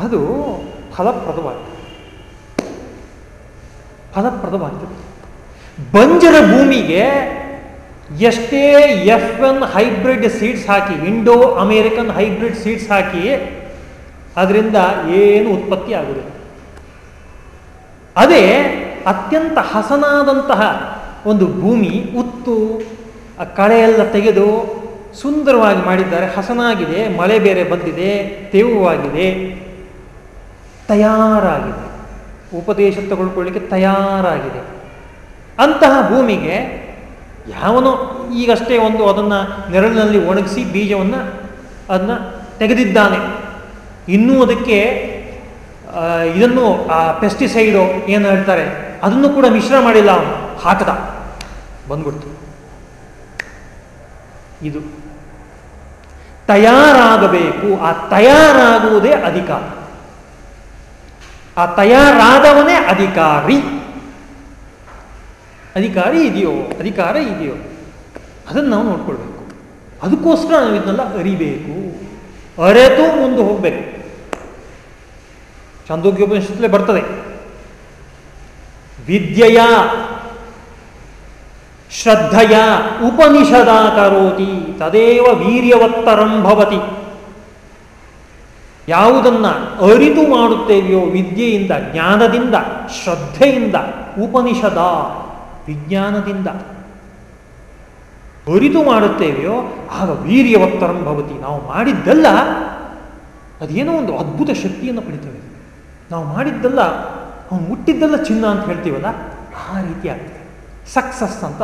S4: ಅದು ಫಲಪ್ರದವಾಗ್ತದೆ. ಫಲಪ್ರದವಾಗ್ತದೆ. ಬಂಜರ ಭೂಮಿಗೆ ಎಷ್ಟೇ ಎಫ್ ಎನ್ ಹೈಬ್ರಿಡ್ ಸೀಡ್ಸ್ ಹಾಕಿ, ಇಂಡೋ ಅಮೇರಿಕನ್ ಹೈಬ್ರಿಡ್ ಸೀಡ್ಸ್ ಹಾಕಿ, ಅದರಿಂದ ಏನು ಉತ್ಪತ್ತಿ ಆಗುವುದಿಲ್ಲ. ಅದೇ ಅತ್ಯಂತ ಹಸನಾದಂತಹ ಒಂದು ಭೂಮಿ, ಉತ್ತು ಕಳೆಯೆಲ್ಲ ತೆಗೆದು ಸುಂದರವಾಗಿ ಮಾಡಿದ್ದಾರೆ, ಹಸನಾಗಿದೆ, ಮಳೆ ಬೇರೆ ಬಂದಿದೆ, ತೇವವಾಗಿದೆ, ತಯಾರಾಗಿದೆ. ಉಪದೇಶ ತಗೊಳ್ಕೊಳ್ಳಿಕ್ಕೆ ತಯಾರಾಗಿದೆ. ಅಂತಹ ಭೂಮಿಗೆ ಯಾವನೋ ಈಗಷ್ಟೇ ಒಂದು ಅದನ್ನು ನೆರಳಿನಲ್ಲಿ ಒಣಗಿಸಿ ಬೀಜವನ್ನು ಅದನ್ನು ತೆಗೆದಿದ್ದಾನೆ. ಇನ್ನೂ ಅದಕ್ಕೆ ಇದನ್ನು, ಆ ಪೆಸ್ಟಿಸೈಡು ಏನು ಹೇಳ್ತಾರೆ, ಅದನ್ನು ಕೂಡ ಮಿಶ್ರ ಮಾಡಿಲ್ಲ ಅವನು. ಹಾಕದ. ಬಂದ್ಬಿಡ್ತು. ಇದು. ತಯಾರಾಗಬೇಕು. ಆ ತಯಾರಾಗುವುದೇ ಅಧಿಕಾರ. ಆ ತಯಾರಾದವನೇ ಅಧಿಕಾರಿ. ಅಧಿಕಾರಿ ಇದೆಯೋ, ಅಧಿಕಾರ ಇದೆಯೋ, ಅದನ್ನು ನಾವು ನೋಡ್ಕೊಳ್ಬೇಕು. ಅದಕ್ಕೋಸ್ಕರ ನಾವು ಇದನ್ನೆಲ್ಲ ಅರಿಬೇಕು. ಅರೆತು ಮುಂದೆ ಹೋಗ್ಬೇಕು. ಚಾಂದೋಗ್ಯೋಪನಿಷತ್ತಲ್ಲೇ ಬರ್ತದೆ. ವಿದ್ಯೆಯ, ಶ್ರದ್ಧೆಯ ಉಪನಿಷದ ಕರೋತಿ ತದೇವ ವೀರ್ಯವತ್ತರಂ ಭವತಿ. ಯಾವುದನ್ನ ಅರಿತು ಮಾಡುತ್ತೇವೆಯೋ ವಿದ್ಯೆಯಿಂದ, ಜ್ಞಾನದಿಂದ, ಶ್ರದ್ಧೆಯಿಂದ ಉಪನಿಷದ ವಿಜ್ಞಾನದಿಂದ ಅರಿತು ಮಾಡುತ್ತೇವೆಯೋ, ಆಗ ವೀರ್ಯವತ್ತರಂ ಭವತಿ. ನಾವು ಮಾಡಿದ್ದಲ್ಲ, ಅದೇನೋ ಒಂದು ಅದ್ಭುತ ಶಕ್ತಿಯನ್ನು ಪಡಿತೇವೆ. ನಾವು ಮಾಡಿದ್ದಲ್ಲ, ಅವನು ಮುಟ್ಟಿದ್ದಲ್ಲ ಚಿನ್ನ ಅಂತ ಹೇಳ್ತೀವಲ್ಲ, ಆ ರೀತಿ ಆಗ್ತದೆ. ಸಕ್ಸಸ್ ಅಂತ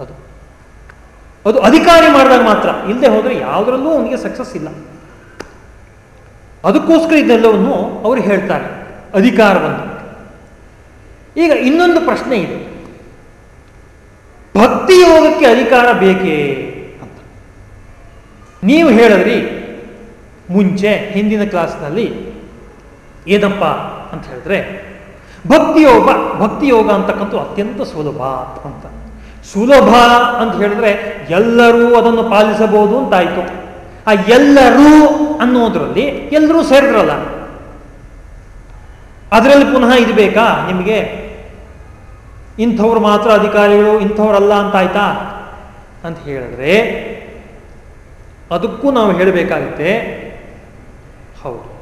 S4: ಅದು. ಅದು ಅಧಿಕಾರಿ ಮಾಡಿದಾಗ ಮಾತ್ರ. ಇಲ್ಲದೆ ಹೋದರೆ ಯಾವುದರಲ್ಲೂ ಅವನಿಗೆ ಸಕ್ಸಸ್ ಇಲ್ಲ. ಅದಕ್ಕೋಸ್ಕರ ಇದೆಲ್ಲವನ್ನು ಅವರು ಹೇಳ್ತಾರೆ. ಅಧಿಕಾರವನ್ನು. ಈಗ ಇನ್ನೊಂದು ಪ್ರಶ್ನೆ ಇದೆ. ಭಕ್ತಿ ಯೋಗಕ್ಕೆ ಅಧಿಕಾರ ಬೇಕೇ ಅಂತ. ನೀವು ಹೇಳಿದ್ರಿ, ಮುಂಚೆ ಹಿಂದಿನ ಕ್ಲಾಸ್ನಲ್ಲಿ ಏನಪ್ಪ ಅಂತ ಹೇಳಿದ್ರೆ ಭಕ್ತಿಯೋಗ ಭಕ್ತಿಯೋಗ ಅಂತಕ್ಕಂಥ ಅತ್ಯಂತ ಸುಲಭ ಅಂತ. ಸುಲಭ ಅಂತ ಹೇಳಿದ್ರೆ ಎಲ್ಲರೂ ಅದನ್ನು ಪಾಲಿಸಬಹುದು ಅಂತಾಯಿತು. ಆ ಎಲ್ಲರೂ ಅನ್ನೋದ್ರಲ್ಲಿ ಎಲ್ಲರೂ ಸೇರಿದ್ರಲ್ಲ. ಅದರಲ್ಲಿ ಪುನಃ ಇದು ಬೇಕಾ? ನಿಮಗೆ ಇಂಥವ್ರು ಮಾತ್ರ ಅಧಿಕಾರಿಗಳು, ಇಂಥವ್ರಲ್ಲ ಅಂತಾಯ್ತಾ ಅಂತ ಹೇಳಿದ್ರೆ, ಅದಕ್ಕೂ ನಾವು ಹೇಳಬೇಕಾಗುತ್ತೆ, ಹೌದು.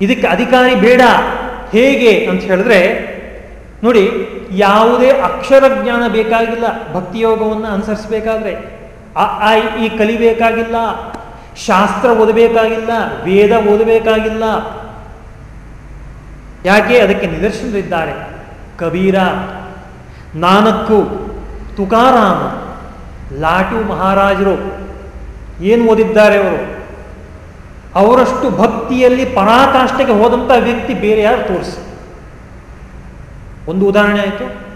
S4: ಇದಕ್ಕೆ ಅಧಿಕಾರಿ ಬೇಡ. ಹೇಗೆ ಅಂತ ಹೇಳಿದ್ರೆ, ನೋಡಿ, ಯಾವುದೇ ಅಕ್ಷರ ಜ್ಞಾನ ಬೇಕಾಗಿಲ್ಲ, ಭಕ್ತಿಯೋಗವನ್ನು ಅನುಸರಿಸಬೇಕಾದ್ರೆ ಆ ಆ, ಈ ಕಲಿಬೇಕಾಗಿಲ್ಲ ಶಾಸ್ತ್ರ ಓದಬೇಕಾಗಿಲ್ಲ, ವೇದ ಓದಬೇಕಾಗಿಲ್ಲ. ಯಾಕೆ? ಅದಕ್ಕೆ ನಿದರ್ಶನರಿದ್ದಾರೆ. ಕಬೀರ, ನಾನಕ್ಕು ತುಕಾರಾಮ, ಲಾಟು ಮಹಾರಾಜರು ಏನು ಓದಿದ್ದಾರೆ ಅವರು? ಅವರಷ್ಟು ಭಕ್ತಿಯಲ್ಲಿ ಪರಾಕಾಷ್ಠೆಗೆ ಹೋದಂಥ ವ್ಯಕ್ತಿ ಬೇರೆ ಯಾರು ತೋರಿಸಿ? ಒಂದು ಉದಾಹರಣೆ ಆಯಿತು.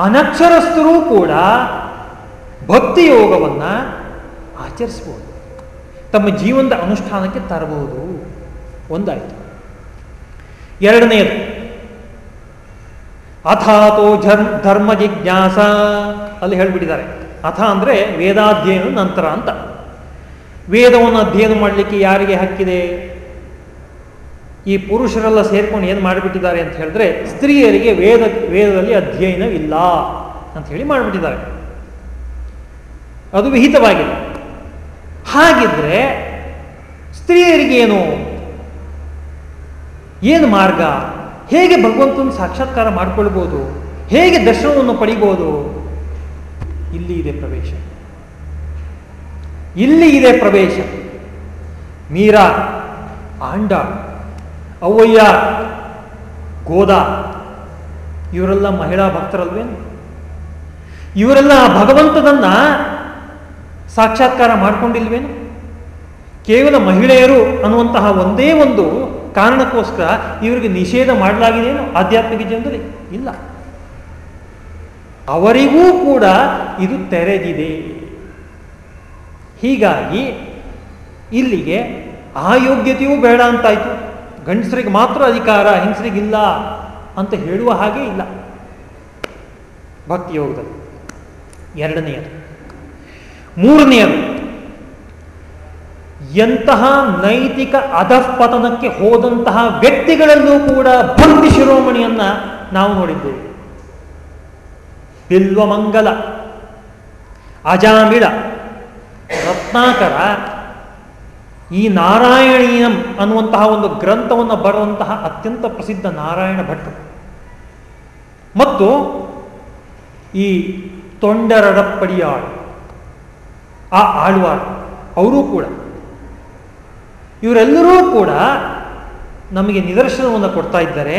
S4: ಅನಕ್ಷರಸ್ಥರೂ ಕೂಡ ಭಕ್ತಿ ಯೋಗವನ್ನು ಆಚರಿಸ್ಬೋದು. ತಮ್ಮ ಜೀವನದ ಅನುಷ್ಠಾನಕ್ಕೆ ತರಬಹುದು. ಒಂದಾಯಿತು. ಎರಡನೆಯದು ಅಥಾತೋ ಝರ್ ಧರ್ಮ ಜಿಜ್ಞಾಸ ಅಲ್ಲಿ ಹೇಳಿಬಿಟ್ಟಿದ್ದಾರೆ. ಅಥ ಅಂದರೆ ವೇದಾಧ್ಯಯನ ನಂತರ ಅಂತ. ವೇದವನ್ನು ಅಧ್ಯಯನ ಮಾಡಲಿಕ್ಕೆ ಯಾರಿಗೆ ಹಕ್ಕಿದೆ? ಈ ಪುರುಷರೆಲ್ಲ ಸೇರ್ಕೊಂಡು ಏನು ಮಾಡಿಬಿಟ್ಟಿದ್ದಾರೆ ಅಂತ ಹೇಳಿದ್ರೆ ಸ್ತ್ರೀಯರಿಗೆ ವೇದ ವೇದದಲ್ಲಿ ಅಧ್ಯಯನವಿಲ್ಲ ಅಂತ ಹೇಳಿ ಮಾಡಿಬಿಟ್ಟಿದ್ದಾರೆ. ಅದು ವಿಹಿತವಾಗಿದೆ. ಹಾಗಿದ್ರೆ ಸ್ತ್ರೀಯರಿಗೇನು? ಏನು ಮಾರ್ಗ? ಹೇಗೆ ಭಗವಂತನ ಸಾಕ್ಷಾತ್ಕಾರ ಮಾಡಿಕೊಳ್ಬೋದು? ಹೇಗೆ ದರ್ಶನವನ್ನು ಪಡಿಬೋದು? ಇಲ್ಲಿ ಇದೆ ಪ್ರವೇಶ. ಇಲ್ಲಿ ಇದೆ ಪ್ರವೇಶ. ಮೀರಾ, ಆಂಡ ಅವ್ವಯ್ಯ ಗೋದ, ಇವರೆಲ್ಲ ಮಹಿಳಾ ಭಕ್ತರಲ್ವೇನು? ಇವರೆಲ್ಲ ಭಗವಂತನನ್ನ ಸಾಕ್ಷಾತ್ಕಾರ ಮಾಡಿಕೊಂಡಿಲ್ವೇನು? ಕೇವಲ ಮಹಿಳೆಯರು ಅನ್ನುವಂತಹ ಒಂದೇ ಒಂದು ಕಾರಣಕ್ಕೋಸ್ಕರ ಇವರಿಗೆ ನಿಷೇಧ ಮಾಡಲಾಗಿದೆಯೇನು ಆಧ್ಯಾತ್ಮಿಕ ಜೀವನದಲ್ಲಿ? ಇಲ್ಲ. ಅವರಿಗೂ ಕೂಡ ಇದು ತೆರೆದಿದೆ. ಹೀಗಾಗಿ ಇಲ್ಲಿಗೆ ಆ ಯೋಗ್ಯತೆಯೂ ಬೇಡ ಅಂತಾಯಿತು. ಗಂಡಸರಿಗೆ ಮಾತ್ರ ಅಧಿಕಾರ ಹೆಂಗಸರಿಗಿಲ್ಲ ಅಂತ ಹೇಳುವ ಹಾಗೆ ಇಲ್ಲ. ಭಕ್ತಿ ಯೋಗದಲ್ಲಿ. ಎರಡನೆಯದು. ಮೂರನೆಯದು. ಎಂತಹ ನೈತಿಕ ಅಧಃಪತನಕ್ಕೆ ಹೋದಂತಹ ವ್ಯಕ್ತಿಗಳಲ್ಲೂ ಕೂಡ ಭಕ್ತಿ ಶಿರೋಮಣಿಯನ್ನ ನಾವು ನೋಡಿದ್ದೇವೆ. ಬಿಲ್ವಮಂಗಲ ಅಜಾಮಿಳ, ರತ್ನಾಕರ, ಈ ನಾರಾಯಣೀಯಂ ಅನ್ನುವಂತಹ ಒಂದು ಗ್ರಂಥವನ್ನು ಬರುವಂತಹ ಅತ್ಯಂತ ಪ್ರಸಿದ್ಧ ನಾರಾಯಣ ಭಟ್ರು ಮತ್ತು ಈ ತೊಂಡರಡಪ್ಪಡಿಯಾಳು, ಆ ಆಳ್ವಾಳು, ಅವರೂ ಕೂಡ ಇವರೆಲ್ಲರೂ ಕೂಡ ನಮಗೆ ನಿದರ್ಶನವನ್ನು ಕೊಡ್ತಾ ಇದ್ದಾರೆ.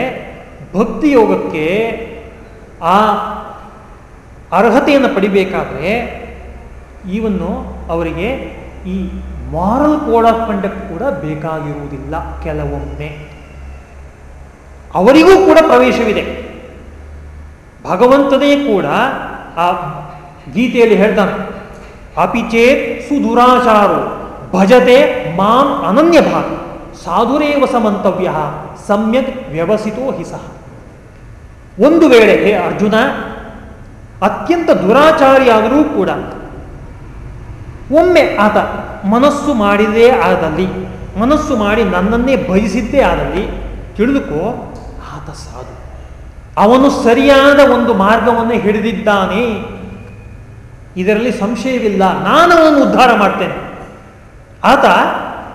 S4: ಭಕ್ತಿ ಯೋಗಕ್ಕೆ ಆ ಅರ್ಹತೆಯನ್ನು ಪಡಿಬೇಕಾದ್ರೆ ಇವನ್ನು ಅವರಿಗೆ ಈ ಮಾರಲ್ ಕೋಡ್ ಆಫ್ ಕಂಡಕ್ಟ್ ಕೂಡ ಬೇಕಾಗಿರುವುದಿಲ್ಲ ಕೆಲವೊಮ್ಮೆ. ಅವರಿಗೂ ಕೂಡ ಪ್ರವೇಶವಿದೆ. ಭಗವಂತನೇ ಕೂಡ ಆ ಗೀತೆಯಲ್ಲಿ ಹೇಳ್ತಾನೆ, ಅಪಿಚೇತ್ ಸುದುರಾಚಾರು ಭಜತೆ ಮಾಂ ಅನನ್ಯ ಭಾಗ ಸಾಧುರೇವ ಸಮಂತವ್ಯ, ಸಮ್ಯಕ್ ವ್ಯವಸಿತೋ ಹಿಸಃ ಒಂದು ವೇಳೆ ಹೇ ಅರ್ಜುನ, ಅತ್ಯಂತ ದುರಾಚಾರಿಯಾದರೂ ಕೂಡ ಒಮ್ಮೆ ಆತ ಮನಸ್ಸು ಮಾಡಿದೇ ಆದಲ್ಲಿ, ಮನಸ್ಸು ಮಾಡಿ ನನ್ನನ್ನೇ ಭಜಿಸಿದ್ದೇ ಆದಲ್ಲಿ ತಿಳಿದುಕೋ, ಆತ ಸಾಧು. ಅವನು ಸರಿಯಾದ ಒಂದು ಮಾರ್ಗವನ್ನು ಹಿಡಿದಿದ್ದಾನೆ. ಇದರಲ್ಲಿ ಸಂಶಯವಿಲ್ಲ. ನಾನು ಅವನನ್ನು ಉದ್ಧಾರ ಮಾಡ್ತೇನೆ. ಆತ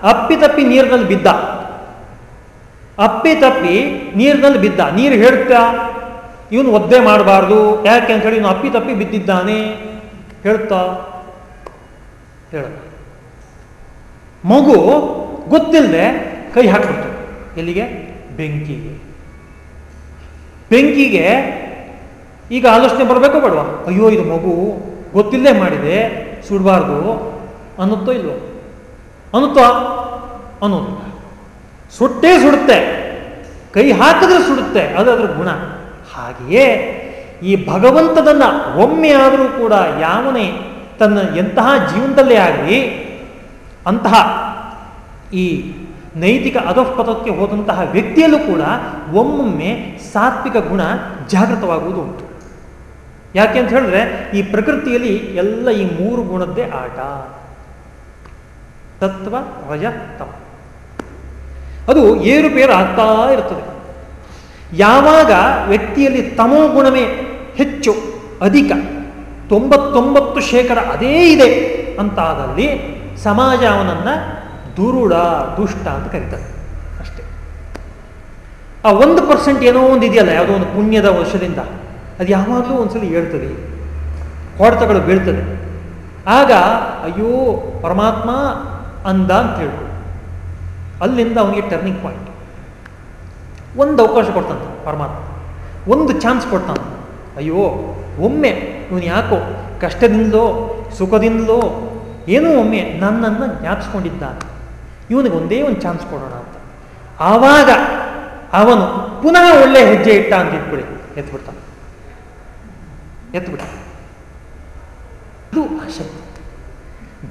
S4: ಅಪ್ಪಿತಪ್ಪಿ ನೀರಿನಲ್ಲಿ ಬಿದ್ದ. ಅಪ್ಪಿತಪ್ಪಿ ನೀರಿನಲ್ಲಿ ಬಿದ್ದ. ನೀರು ಹೇಳ್ತಾ, ಇವನು ಒದ್ದೆ ಮಾಡಬಾರ್ದು. ಯಾಕೆ ಅಂತ ಹೇಳಿ ಇವನು ಅಪ್ಪಿತಪ್ಪಿ ಬಿದ್ದಿದ್ದಾನೆ. ಹೇಳ್ತಾ ಹೇಳ. ಮಗು ಗೊತ್ತಿಲ್ಲದೆ ಕೈ ಹಾಕ್ಬಿಡ್ತು ಎಲ್ಲಿಗೆ? ಬೆಂಕಿಗೆ. ಬೆಂಕಿಗೆ ಈಗ ಆಲೋಚನೆ ಬರಬೇಕೋ ಬೇಡವಾ? ಅಯ್ಯೋ, ಇದು ಮಗು ಗೊತ್ತಿಲ್ಲದೆ ಮಾಡಿದೆ. ಸುಡಬಾರ್ದು. ಅನ್ನುತ್ತೋ ಇಲ್ವೋ? ಅನ್ನುತ್ತೋ? ಅನ್ನೋದು. ಸುಟ್ಟೇ ಸುಡುತ್ತೆ. ಕೈ ಹಾಕಿದ್ರೆ ಸುಡುತ್ತೆ, ಅದು ಅದ್ರ ಗುಣ. ಹಾಗೆಯೇ ಈ ಭಗವಂತದನ್ನ ಒಮ್ಮೆ ಆದರೂ ಕೂಡ ಯಾವನೇ ತನ್ನ ಎಂತಹ ಜೀವನದಲ್ಲೇ ಆಗಲಿ, ಅಂತಹ ಈ ನೈತಿಕ ಅಧಃಪಥಕ್ಕೆ ಹೋದಂತಹ ವ್ಯಕ್ತಿಯಲ್ಲೂ ಕೂಡ ಒಮ್ಮೊಮ್ಮೆ ಸಾತ್ವಿಕ ಗುಣ ಜಾಗೃತವಾಗುವುದು ಉಂಟು. ಯಾಕೆ ಅಂತ ಹೇಳಿದ್ರೆ ಈ ಪ್ರಕೃತಿಯಲ್ಲಿ ಎಲ್ಲ ಈ ಮೂರು ಗುಣದ್ದೇ ಆಟ. ತತ್ವ ರಜ ತಮ. ಅದು ಏರುಪೇರು ಆಗ್ತಾ ಇರ್ತದೆ. ಯಾವಾಗ ವ್ಯಕ್ತಿಯಲ್ಲಿ ತಮೋ ಗುಣವೇ ಹೆಚ್ಚು, ಅಧಿಕ, ತೊಂಬತ್ತೊಂಬತ್ತು ಶೇಕಡ ಅದೇ ಇದೆ ಅಂತಾದಲ್ಲಿ ಸಮಾಜ ಅವನನ್ನು ದುರುಡ, ದುಷ್ಟ ಅಂತ ಕರೀತಾರೆ. ಅಷ್ಟೇ. ಆ ಒಂದು ಪರ್ಸೆಂಟ್ ಏನೋ ಒಂದು ಇದೆಯಲ್ಲ, ಯಾವುದೋ ಒಂದು ಪುಣ್ಯದ ವರ್ಷದಿಂದ, ಅದು ಯಾವಾಗಲೂ ಒಂದ್ಸಲಿ ಹೇಳ್ತದೆ ಹೊಡೆತಗಳು ಬೀಳ್ತದೆ. ಆಗ, ಅಯ್ಯೋ, ಪರಮಾತ್ಮ ಅಂದ ಅಂತ ಹೇಳ್ಬೋದು ಅಲ್ಲಿಂದ ಅವನಿಗೆ ಟರ್ನಿಂಗ್ ಪಾಯಿಂಟ್ ಒಂದು ಅವಕಾಶ ಕೊಡ್ತಾನೆ ಪರಮಾತ್ಮ. ಒಂದು ಚಾನ್ಸ್ ಕೊಡ್ತಾನೆ ಅಯ್ಯೋ, ಒಮ್ಮೆ ಇವನು ಯಾಕೋ ಕಷ್ಟದಿಂದಲೋ, ಸುಖದಿಂದಲೋ, ಏನೋ ಒಮ್ಮೆ ನನ್ನನ್ನು ಜ್ಞಾಪಿಸ್ಕೊಂಡಿದ್ದಾನೆ. ಇವನಿಗೆ ಒಂದೇ ಒಂದು ಚಾನ್ಸ್ ಕೊಡೋಣ ಅಂತ. ಆವಾಗ ಅವನು ಪುನಃ ಒಳ್ಳೆ ಹೆಜ್ಜೆ ಇಟ್ಟ ಅಂತ ಇಟ್ಬಿಡಿ ಎತ್ಬಿಡ್ತಾನೆ. ಎತ್ಬಿಡ್ತಾನೆ. ಅದು ಆ ಶಕ್ತಿ.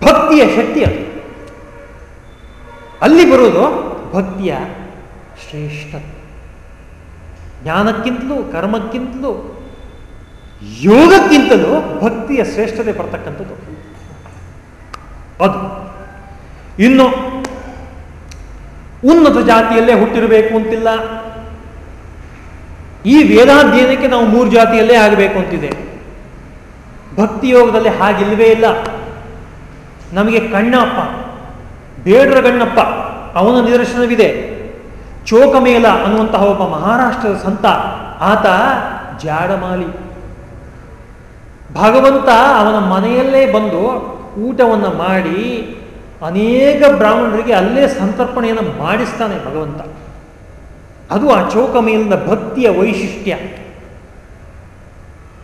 S4: ಭಕ್ತಿಯ ಶಕ್ತಿ ಅದು. ಅಲ್ಲಿ ಬರೋದು ಭಕ್ತಿಯ ಶ್ರೇಷ್ಠ ಜ್ಞಾನಕ್ಕಿಂತಲೂ ಕರ್ಮಕ್ಕಿಂತಲೂ ಯೋಗಕ್ಕಿಂತಲೂ ಭಕ್ತಿಯ ಶ್ರೇಷ್ಠತೆ ಬರ್ತಕ್ಕಂಥದ್ದು ಅದು. ಇನ್ನು ಉನ್ನತ ಜಾತಿಯಲ್ಲೇ ಹುಟ್ಟಿರಬೇಕು ಅಂತಿಲ್ಲ. ಈ ವೇದಾಧ್ಯಯನಕ್ಕೆ ನಾವು ಮೂರು ಜಾತಿಯಲ್ಲೇ ಆಗಬೇಕು ಅಂತಿದೆ. ಭಕ್ತಿ ಯೋಗದಲ್ಲಿ ಹಾಗಿಲ್ವೇ ಇಲ್ಲ. ನಮಗೆ ಕಣ್ಣಪ್ಪ. ಬೇಡರ ಗಣ್ಣಪ್ಪ ಅವನ ನಿದರ್ಶನವಿದೆ. ಚೋಕಮೇಲ ಅನ್ನುವಂತಹ ಒಬ್ಬ ಮಹಾರಾಷ್ಟ್ರದ ಸಂತ, ಆತ ಜಾಡಮಾಲಿ. ಭಗವಂತ ಅವನ ಮನೆಯಲ್ಲೇ ಬಂದು ಊಟವನ್ನು ಮಾಡಿ ಅನೇಕ ಬ್ರಾಹ್ಮಣರಿಗೆ ಅಲ್ಲೇ ಸಂತರ್ಪಣೆಯನ್ನು ಮಾಡಿಸ್ತಾನೆ ಭಗವಂತ. ಅದು ಆ ಚೌಕಮೇಲಿನ ಭಕ್ತಿಯ ವೈಶಿಷ್ಟ್ಯ.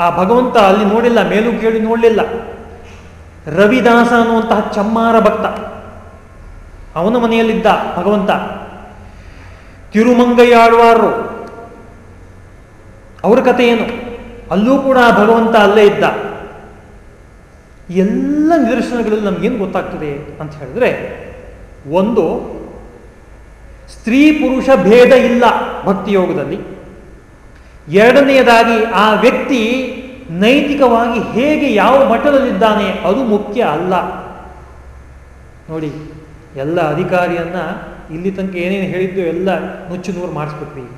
S4: ಆ ಭಗವಂತ ಅಲ್ಲಿ ನೋಡಿಲ್ಲ, ಮೇಲೂ ಕೇಳಿ ನೋಡಲಿಲ್ಲ. ರವಿದಾಸ ಅನ್ನುವಂತಹ ಚಮ್ಮಾರ ಭಕ್ತ. ಅವನ ಮನೆಯಲ್ಲಿದ್ದ ಭಗವಂತ ತಿರುಮಂಗಯ್ಯಾಳ್ವಾರರು ಅವರ ಕಥೆ ಏನು? ಅಲ್ಲೂ ಕೂಡ ಭಗವಂತ ಅಲ್ಲೇ ಇದ್ದ. ಎಲ್ಲ ನಿದರ್ಶನಗಳಲ್ಲಿ ನಮಗೇನು ಗೊತ್ತಾಗ್ತದೆ ಅಂತ ಹೇಳಿದ್ರೆ, ಒಂದು, ಸ್ತ್ರೀ ಪುರುಷ ಭೇದ ಇಲ್ಲ ಭಕ್ತಿಯೋಗದಲ್ಲಿ. ಎರಡನೆಯದಾಗಿ ಆ ವ್ಯಕ್ತಿ ನೈತಿಕವಾಗಿ ಹೇಗೆ ಯಾವ ಮಟ್ಟದಲ್ಲಿದ್ದಾನೆ ಅದು ಮುಖ್ಯ ಅಲ್ಲ. ನೋಡಿ ಎಲ್ಲ ಅಧಿಕಾರಿಯನ್ನ ಇಲ್ಲಿ ತನಕ ಏನೇನು ಹೇಳಿದ್ದು ಎಲ್ಲ ನುಚ್ಚು ನೂರು ಮಾಡಿಸ್ಬಿಟ್ವಿ.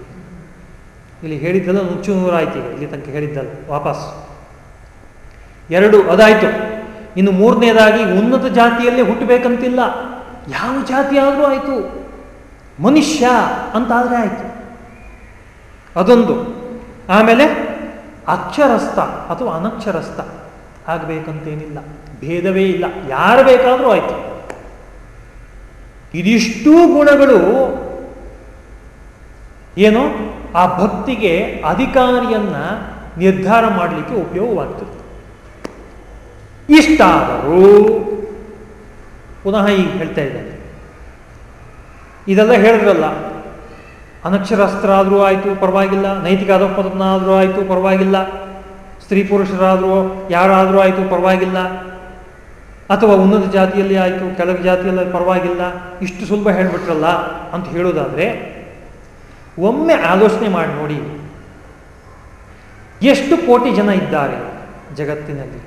S4: ಇಲ್ಲಿ ಹೇಳಿದ್ದೆಲ್ಲ ನುಚ್ಚು ನೂರು ಆಯ್ತು ಇಲ್ಲಿ ತನಕ ಹೇಳಿದ್ದಲ್ಲ ವಾಪಸ್. ಎರಡು, ಅದಾಯ್ತು. ಇನ್ನು ಮೂರನೇದಾಗಿ ಉನ್ನತ ಜಾತಿಯಲ್ಲೇ ಹುಟ್ಟಬೇಕಂತಿಲ್ಲ. ಯಾವ ಜಾತಿ ಆದರೂ ಆಯಿತು. ಮನುಷ್ಯ ಅಂತಾದರೆ ಆಯಿತು. ಅದೊಂದು. ಆಮೇಲೆ ಅಕ್ಷರಸ್ಥ ಅಥವಾ ಅನಕ್ಷರಸ್ಥ ಆಗಬೇಕಂತೇನಿಲ್ಲ. ಭೇದವೇ ಇಲ್ಲ. ಯಾರು ಬೇಕಾದರೂ ಆಯಿತು. ಇದಿಷ್ಟೂ ಗುಣಗಳು ಏನು? ಆ ಭಕ್ತಿಗೆ ಅಧಿಕಾರಿಯನ್ನ ನಿರ್ಧಾರ ಮಾಡಲಿಕ್ಕೆ ಉಪಯೋಗವಾಗ್ತದೆ ಇಷ್ಟಾದರೂ ಪುನಃ ಈ ಹೇಳ್ತಾ ಇದ್ದೇನೆ. ಇದೆಲ್ಲ ಹೇಳಿದ್ರಲ್ಲ ಅನಕ್ಷರಸ್ತ್ರ ಆದರೂ ಆಯಿತು, ಪರವಾಗಿಲ್ಲ, ನೈತಿಕ ಅಧಪತನಾದರೂ ಆಯಿತು, ಪರವಾಗಿಲ್ಲ, ಸ್ತ್ರೀ ಪುರುಷರಾದರೂ, ಯಾರಾದರೂ ಆಯಿತು, ಪರವಾಗಿಲ್ಲ. ಅಥವಾ ಉನ್ನತ ಜಾತಿಯಲ್ಲಿ ಆಯಿತು, ಕೆಳಗೆ ಜಾತಿಯಲ್ಲಿ ಪರವಾಗಿಲ್ಲ, ಇಷ್ಟು ಸುಲಭ ಹೇಳ್ಬಿಟ್ರಲ್ಲ ಅಂತ ಹೇಳೋದಾದರೆ ಒಮ್ಮೆ ಆಲೋಚನೆ ಮಾಡಿ ನೋಡಿ, ಎಷ್ಟು ಕೋಟಿ ಜನ ಇದ್ದಾರೆ ಜಗತ್ತಿನಲ್ಲಿ?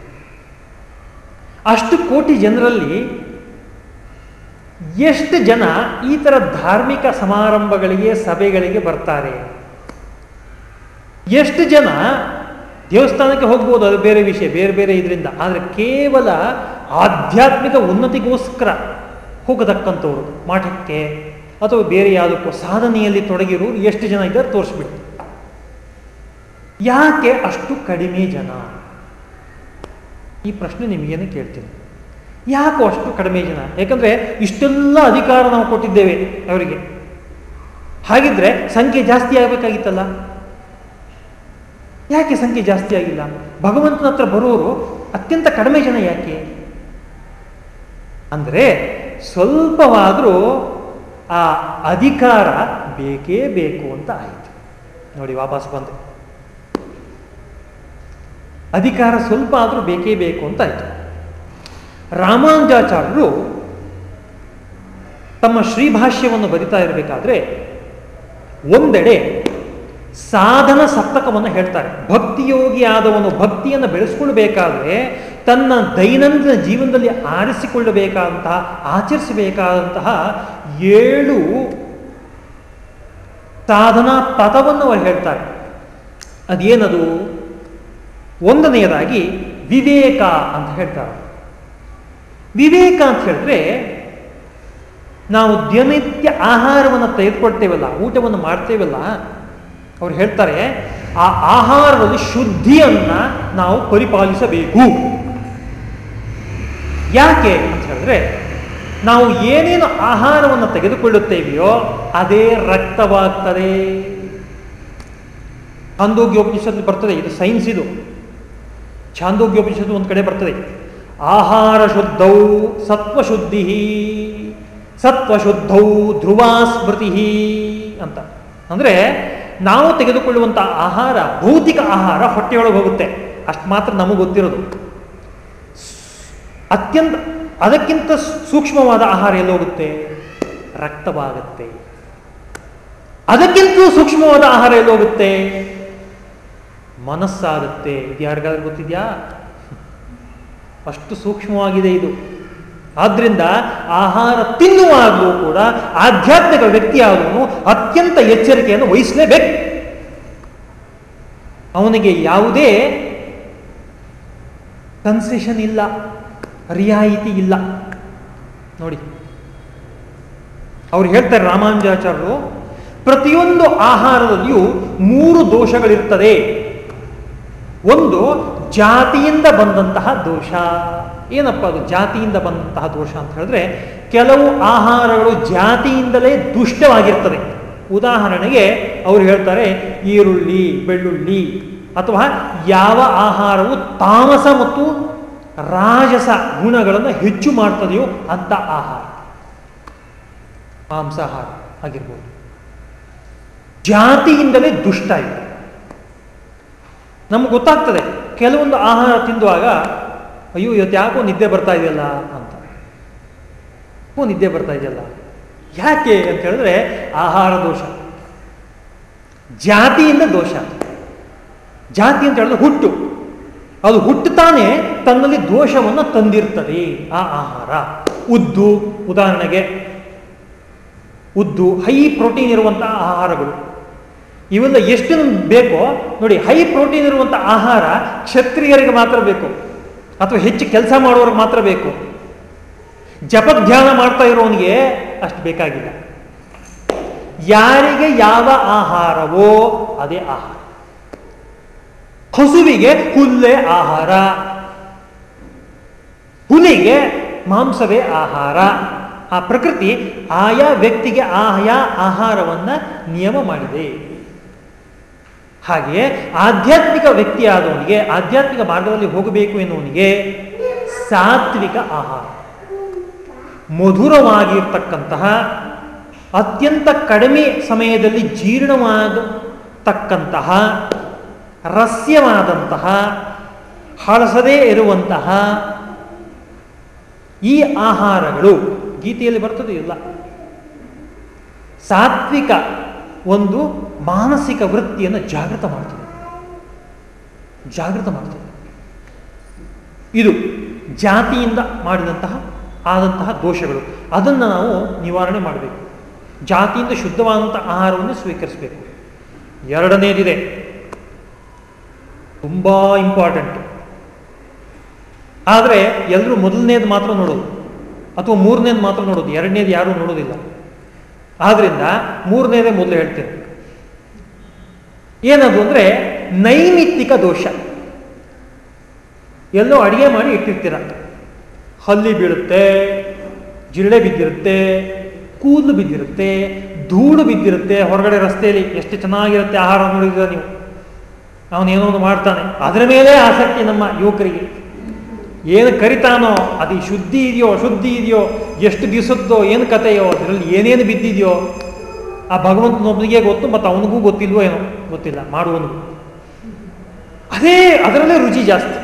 S4: ಅಷ್ಟು ಕೋಟಿ ಜನರಲ್ಲಿ ಎಷ್ಟು ಜನ ಈ ಥರ ಧಾರ್ಮಿಕ ಸಮಾರಂಭಗಳಿಗೆ, ಸಭೆಗಳಿಗೆ ಬರ್ತಾರೆ? ಎಷ್ಟು ಜನ ದೇವಸ್ಥಾನಕ್ಕೆ ಹೋಗ್ಬೋದು, ಅದು ಬೇರೆ ವಿಷಯ, ಬೇರೆ ಬೇರೆ ಇದರಿಂದ. ಆದರೆ ಕೇವಲ ಆಧ್ಯಾತ್ಮಿಕ ಉನ್ನತಿಗೋಸ್ಕರ ಹೋಗತಕ್ಕಂಥವ್ರು, ಮಠಕ್ಕೆ ಅಥವಾ ಬೇರೆ ಯಾವುದಕ್ಕೂ ಸಾಧನೆಯಲ್ಲಿ ತೊಡಗಿರು ಎಷ್ಟು ಜನ ಇದ್ದಾರೆ ತೋರಿಸ್ಬಿಟ್ಟು. ಯಾಕೆ ಅಷ್ಟು ಕಡಿಮೆ ಜನ? ಈ ಪ್ರಶ್ನೆ ನಿಮಗೇನು ಕೇಳ್ತೀನಿ. ಯಾಕೋ ಅಷ್ಟು ಕಡಿಮೆ ಜನ? ಯಾಕಂದ್ರೆ ಇಷ್ಟೆಲ್ಲ ಅಧಿಕಾರ ನಾವು ಕೊಟ್ಟಿದ್ದೇವೆ ಅವರಿಗೆ. ಹಾಗಿದ್ರೆ ಸಂಖ್ಯೆ ಜಾಸ್ತಿ ಆಗಬೇಕಾಗಿತ್ತಲ್ಲ? ಯಾಕೆ ಸಂಖ್ಯೆ ಜಾಸ್ತಿ ಆಗಿಲ್ಲ? ಭಗವಂತನ ಹತ್ರ ಬರೋರು ಅತ್ಯಂತ ಕಡಿಮೆ ಜನ ಯಾಕೆ? ಅಂದರೆ ಸ್ವಲ್ಪವಾದರೂ ಆ ಅಧಿಕಾರ ಬೇಕೇ ಬೇಕು ಅಂತ ಆಯಿತು. ನೋಡಿ ವಾಪಸ್ ಬಂದೆ. ಅಧಿಕಾರ ಸ್ವಲ್ಪ ಆದರೂ ಬೇಕೇ ಬೇಕು ಅಂತ ಆಯಿತು. ರಾಮಾನುಜಾಚಾರ್ಯರು ತಮ್ಮ ಶ್ರೀಭಾಷ್ಯವನ್ನು ಬರಿತಾ ಇರಬೇಕಾದ್ರೆ ಒಂದೆಡೆ ಸಾಧನ ಸಪ್ತಕವನ್ನು ಹೇಳ್ತಾರೆ. ಭಕ್ತಿಯೋಗಿ ಆದವನು ಭಕ್ತಿಯನ್ನು ಬೆಳೆಸ್ಕೊಳ್ಬೇಕಾದ್ರೆ ತನ್ನ ದೈನಂದಿನ ಜೀವನದಲ್ಲಿ ಆರಿಸಿಕೊಳ್ಳಬೇಕಾದಂತಹ, ಆಚರಿಸಬೇಕಾದಂತಹ ಏಳು ಸಾಧನಾ ಪದವನ್ನು ಅವರು ಹೇಳ್ತಾರೆ. ಅದೇನದು? ಒಂದನೆಯದಾಗಿ ವಿವೇಕ ಅಂತ ಹೇಳ್ತಾರೆ. ವಿವೇಕ ಅಂತ ಹೇಳಿದ್ರೆ ನಾವು ದಿನನಿತ್ಯ ಆಹಾರವನ್ನು ತೆಗೆದುಕೊಳ್ತೇವಲ್ಲ, ಊಟವನ್ನು ಮಾಡ್ತೇವಲ್ಲ ಅವ್ರು ಹೇಳ್ತಾರೆ, ಆ ಆಹಾರದಲ್ಲಿ ಶುದ್ಧಿಯನ್ನ ನಾವು ಪರಿಪಾಲಿಸಬೇಕು. ಯಾಕೆ ಅಂತ ಹೇಳಿದ್ರೆ, ನಾವು ಏನೇನು ಆಹಾರವನ್ನು ತೆಗೆದುಕೊಳ್ಳುತ್ತೇವೆಯೋ ಅದೇ ರಕ್ತವಾಗ್ತದೆ. ಛಾಂದೋಗ್ಯೋಪನಿಷತ್ತು ಬರ್ತದೆ, ಇದು ಸೈನ್ಸ್ ಇದು. ಛಾಂದೋಗ್ಯೋಪನಿಷತ್ತು ಒಂದು ಕಡೆ ಬರ್ತದೆ. ಆಹಾರ ಶುದ್ಧೌ ಸತ್ವಶುದ್ಧಿ, ಸತ್ವಶುದ್ಧೌ ಧ್ರುವ ಸ್ಮೃತಿ ಅಂತ. ಅಂದರೆ ನಾವು ತೆಗೆದುಕೊಳ್ಳುವಂಥ ಆಹಾರ, ಭೌತಿಕ ಆಹಾರ ಹೊಟ್ಟೆಯೊಳಗೆ ಹೋಗುತ್ತೆ. ಅಷ್ಟು ಮಾತ್ರ ನಮಗೆ ಗೊತ್ತಿರೋದು. ಅತ್ಯಂತ, ಅದಕ್ಕಿಂತ ಸೂಕ್ಷ್ಮವಾದ ಆಹಾರ ಎಲ್ಲೋಗುತ್ತೆ ರಕ್ತವಾಗುತ್ತೆ. ಅದಕ್ಕಿಂತ ಸೂಕ್ಷ್ಮವಾದ ಆಹಾರ ಎಲ್ಲೋಗುತ್ತೆ ಮನಸ್ಸಾಗುತ್ತೆ. ಇದು ಯಾರಿಗಾದ್ರೂ ಗೊತ್ತಿದೆಯಾ? ಅಷ್ಟು ಸೂಕ್ಷ್ಮವಾಗಿದೆ ಇದು. ಆದ್ರಿಂದ ಆಹಾರ ತಿನ್ನುವಾಗಲೂ ಕೂಡ ಆಧ್ಯಾತ್ಮಿಕ ವ್ಯಕ್ತಿಯಾದವನು ಅತ್ಯಂತ ಎಚ್ಚರಿಕೆಯನ್ನು ವಹಿಸಲೇಬೇಕು. ಅವನಿಗೆ ಯಾವುದೇ ಕನ್ಸೆಷನ್ ಇಲ್ಲ, ರಿಯಾಯಿತಿ ಇಲ್ಲ. ನೋಡಿ, ಅವ್ರು ಹೇಳ್ತಾರೆ ರಾಮಾನುಜಾಚಾರ್ಯರು, ಪ್ರತಿಯೊಂದು ಆಹಾರದಲ್ಲಿಯೂ ಮೂರು ದೋಷಗಳಿರ್ತದೆ. ಒಂದು ಜಾತಿಯಿಂದ ಬಂದಂತಹ ದೋಷ. ಏನಪ್ಪ ಅದು ಜಾತಿಯಿಂದ ಬಂದಂತಹ ದೋಷ ಅಂತ ಹೇಳಿದ್ರೆ ಕೆಲವು ಆಹಾರಗಳು ಜಾತಿಯಿಂದಲೇ ದುಷ್ಟವಾಗಿರ್ತದೆ ಉದಾಹರಣೆಗೆ ಅವರು ಹೇಳ್ತಾರೆ ಈರುಳ್ಳಿ, ಬೆಳ್ಳುಳ್ಳಿ ಅಥವಾ ಯಾವ ಆಹಾರವು ತಾಮಸ ಮತ್ತು ರಾಜಸ ಗುಣಗಳನ್ನು ಹೆಚ್ಚು ಮಾಡ್ತದೆಯೋ ಅಂತ ಆಹಾರ. ಮಾಂಸಾಹಾರ ಆಗಿರ್ಬೋದು. ಜಾತಿಯಿಂದಲೇ ದುಷ್ಟ ಇದೆ. ನಮ್ಗೆ ಗೊತ್ತಾಗ್ತದೆ, ಕೆಲವೊಂದು ಆಹಾರ ತಿಂದುವಾಗ ಅಯ್ಯೋ, ಇವತ್ತು ಯಾಕೋ ನಿದ್ದೆ ಬರ್ತಾ ಇದೆಯಲ್ಲ ಅಂತ. ಓ, ನಿದ್ದೆ ಬರ್ತಾ ಇದೆಯಲ್ಲ. ಯಾಕೆ ಅಂತ ಹೇಳಿದ್ರೆ ಆಹಾರ ದೋಷ. ಜಾತಿಯಿಂದ ದೋಷ. ಜಾತಿ ಅಂತ ಹೇಳಿದ್ರೆ ಹುಟ್ಟು. ಅದು ಹುಟ್ಟುತ್ತಾನೆ, ತನ್ನಲ್ಲಿ ದೋಷವನ್ನು ತಂದಿರ್ತದೆ ಆ ಆಹಾರ. ಉದ್ದು, ಉದಾಹರಣೆಗೆ ಉದ್ದು, ಹೈ ಪ್ರೋಟೀನ್ ಇರುವಂತಹ ಆಹಾರಗಳು. ಇವೆಲ್ಲ ಎಷ್ಟು ಬೇಕೋ, ನೋಡಿ, ಹೈ ಪ್ರೋಟೀನ್ ಇರುವಂಥ ಆಹಾರ ಕ್ಷತ್ರಿಯರಿಗೆ ಮಾತ್ರ ಬೇಕು. ಅಥವಾ ಹೆಚ್ಚು ಕೆಲಸ ಮಾಡೋರಿಗೆ ಮಾತ್ರ ಬೇಕು. ಜಪಧ್ಯಾನ ಮಾಡ್ತಾ ಇರೋನಿಗೆ ಅಷ್ಟು ಬೇಕಾಗಿಲ್ಲ. ಯಾರಿಗೆ ಯಾವ ಆಹಾರವೋ ಅದೇ ಆಹಾರ. ಹಸುವಿಗೆ ಹುಲ್ಲೇ ಆಹಾರ. ಹುಲಿಗೆ ಮಾಂಸವೇ ಆಹಾರ. ಆ ಪ್ರಕೃತಿ ಆಯಾ ವ್ಯಕ್ತಿಗೆ ಆಯಾ ಆಹಾರವನ್ನ ನಿಯಮ ಮಾಡಿದೆ. ಹಾಗೆಯೇ ಆಧ್ಯಾತ್ಮಿಕ ವ್ಯಕ್ತಿಯಾದವನಿಗೆ ಆಧ್ಯಾತ್ಮಿಕ ಮಾರ್ಗದಲ್ಲಿ ಹೋಗಬೇಕು ಎನ್ನುವನಿಗೆ ಸಾತ್ವಿಕ ಆಹಾರ. ಮಧುರವಾಗಿರ್ತಕ್ಕಂತಹ ಅತ್ಯಂತ ಕಡಿಮೆ ಸಮಯದಲ್ಲಿ ಜೀರ್ಣವಾಗತಕ್ಕಂತಹ, ರಸ್ಯವಾದಂತಹ, ಹಳಸದೇ ಇರುವಂತಹ ಈ ಆಹಾರಗಳು ಗೀತೆಯಲ್ಲಿ ಬರ್ತದೆ ಇಲ್ಲ ಸಾತ್ವಿಕ ಒಂದು ಮಾನಸಿಕ ವೃತ್ತಿಯನ್ನು ಜಾಗೃತ ಮಾಡ್ತದೆ. ಜಾಗೃತ ಮಾಡ್ತದೆ. ಇದು ಜಾತಿಯಿಂದ ಮಾಡಿದಂತಹ, ಆದಂತಹ ದೋಷಗಳು. ಅದನ್ನು ನಾವು ನಿವಾರಣೆ ಮಾಡಬೇಕು. ಜಾತಿಯಿಂದ ಶುದ್ಧವಾದಂಥ ಆಹಾರವನ್ನು ಸ್ವೀಕರಿಸಬೇಕು. ಎರಡನೇದಿದೆ, ತುಂಬ ಇಂಪಾರ್ಟೆಂಟ್ ಆದರೆ ಎಲ್ಲರೂ ಮೊದಲನೇದು ಮಾತ್ರ ನೋಡೋದು, ಅಥವಾ ಮೂರನೇದು ಮಾತ್ರ ನೋಡೋದು, ಎರಡನೇದು ಯಾರೂ ನೋಡೋದಿಲ್ಲ. ಆದ್ರಿಂದ ಮೂರನೇದೇ ಮೊದಲು ಹೇಳ್ತೇನೆ. ಏನದು ಅಂದರೆ ನೈಮಿತ್ತಿಕ ದೋಷ. ಎಲ್ಲೋ ಅಡಿಗೆ ಮಾಡಿ ಇಟ್ಟಿರ್ತೀರ. ಹಲ್ಲಿ ಬೀಳುತ್ತೆ, ಜಿರಳೆ ಬಿದ್ದಿರುತ್ತೆ, ಕೂದಲು ಬಿದ್ದಿರುತ್ತೆ, ಧೂಳು ಬಿದ್ದಿರುತ್ತೆ, ಹೊರಗಡೆ ರಸ್ತೆಯಲ್ಲಿ ಎಷ್ಟು ಚೆನ್ನಾಗಿರುತ್ತೆ ಆಹಾರ ನೋಡಿದ್ರೆ ನೀವು. ಅವನೇನೋ ಒಂದು ಮಾಡ್ತಾನೆ. ಅದರ ಮೇಲೆ ಆಸಕ್ತಿ ನಮ್ಮ ಯುವಕರಿಗೆ. ಏನು ಕರಿತಾನೋ, ಅದು ಶುದ್ಧಿ ಇದೆಯೋ, ಅಶುದ್ಧಿ ಇದೆಯೋ, ಎಷ್ಟು ದಿವಸದ್ದೋ, ಏನು ಕತೆಯೋ ಅದರಲ್ಲಿ ಏನೇನು ಬಿದ್ದಿದೆಯೋ, ಆ ಭಗವಂತನೊಬ್ಬನಿಗೆ ಗೊತ್ತು, ಮತ್ತು ಅವನಿಗೂ ಗೊತ್ತಿಲ್ವೋ ಏನೋ, ಗೊತ್ತಿಲ್ಲ, ಮಾಡುವನು. ಅದೇ ಅದರಲ್ಲೇ ರುಚಿ ಜಾಸ್ತಿ.